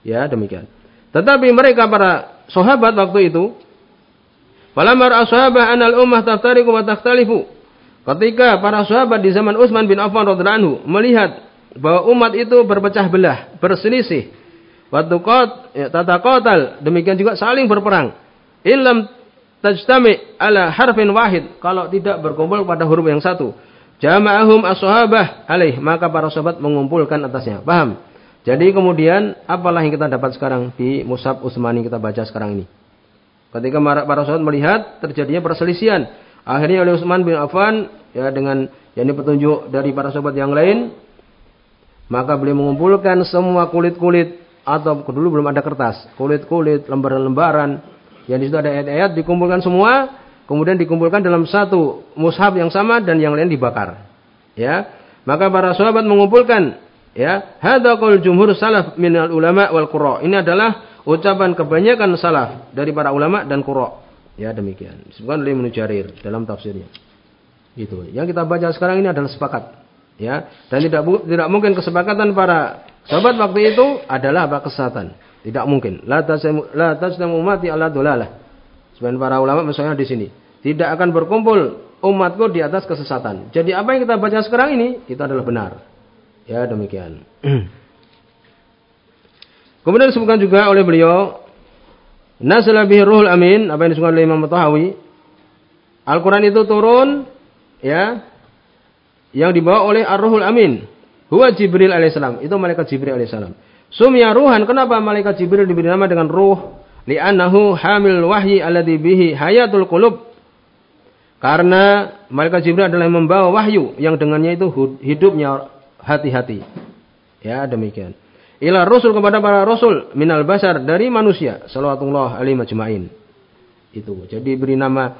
Ya, demikian. Tetapi mereka para sahabat waktu itu Falamma ra'a sahabah anal ummah taftariqu wa takhtalifu. Ketika para sahabat di zaman Utsman bin Affan radhiyallahu anhu melihat bahwa umat itu berpecah belah, berselisih, Watukot, ya, tata kotal. Demikian juga saling berperang. Ilam tajtami ala harfin wahid. Kalau tidak berkumpul pada huruf yang satu. Jama'ahum as-sahabah alaih. Maka para sahabat mengumpulkan atasnya. Paham? Jadi kemudian apalah yang kita dapat sekarang di Musab Utsmani kita baca sekarang ini. Ketika para sahabat melihat terjadinya perselisihan. Akhirnya oleh Utsman bin Affan ya dengan yang ini petunjuk dari para sahabat yang lain maka beliau mengumpulkan semua kulit-kulit atau dulu belum ada kertas, kulit-kulit, lembaran-lembaran yang di situ ada ayat-ayat dikumpulkan semua, kemudian dikumpulkan dalam satu mushaf yang sama dan yang lain dibakar. Ya. Maka para sahabat mengumpulkan ya, hadza jumhur salaf minal ulama wal qurra. Ini adalah ucapan kebanyakan salaf dari para ulama dan qurra. Ya demikian. Disebutkan oleh Ibnu Jarir dalam tafsirnya. Itu. Yang kita baca sekarang ini adalah sepakat. Ya, dan tidak tidak mungkin kesepakatan para Sahabat waktu itu adalah apa kesesatan. Tidak mungkin. La tasnamu mati ala dolalah. Sebenarnya para ulama misalnya di sini. Tidak akan berkumpul umatku di atas kesesatan. Jadi apa yang kita baca sekarang ini itu adalah benar. Ya demikian. <clears throat> Kemudian disebutkan juga oleh beliau Nazala bihi ruhul amin, apa yang disebutkan oleh Imam Tahawi. Al-Quran itu turun, ya, yang dibawa oleh Ar-Ruhul Amin. Huwa Jibril alaihissalam. Itu malaikat Jibril alaihissalam. Sumya ruhan. Kenapa malaikat Jibril diberi nama dengan ruh? Li'annahu hamil wahyi alladhi bihi hayatul qulub. Karena malaikat Jibril adalah yang membawa wahyu yang dengannya itu hidupnya hati-hati. Ya, demikian. Ila rasul kepada para rasul minal basar dari manusia. Salawatullah alaihi majma'in. Itu. Jadi beri nama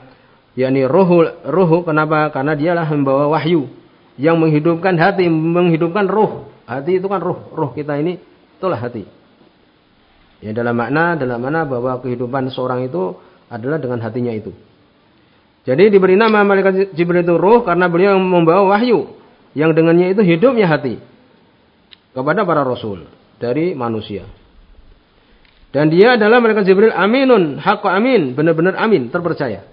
yakni ruhul ruhu kenapa? Karena dialah membawa wahyu yang menghidupkan hati, menghidupkan roh. Hati itu kan roh, roh kita ini itulah hati. Ya dalam makna dalam mana bahwa kehidupan seorang itu adalah dengan hatinya itu. Jadi diberi nama malaikat Jibril itu roh karena beliau membawa wahyu yang dengannya itu hidupnya hati kepada para rasul dari manusia. Dan dia adalah malaikat Jibril aminun, hak amin, benar-benar amin, terpercaya.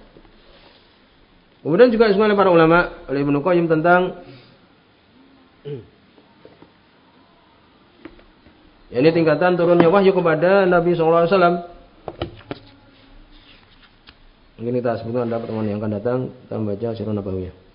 Kemudian juga disebutkan para ulama oleh Ibnu Qayyim tentang <clears throat> ini tingkatan turunnya wahyu kepada Nabi SAW. Mungkin kita sebutkan ada pertemuan yang akan datang kita membaca Sirah Nabawiyah.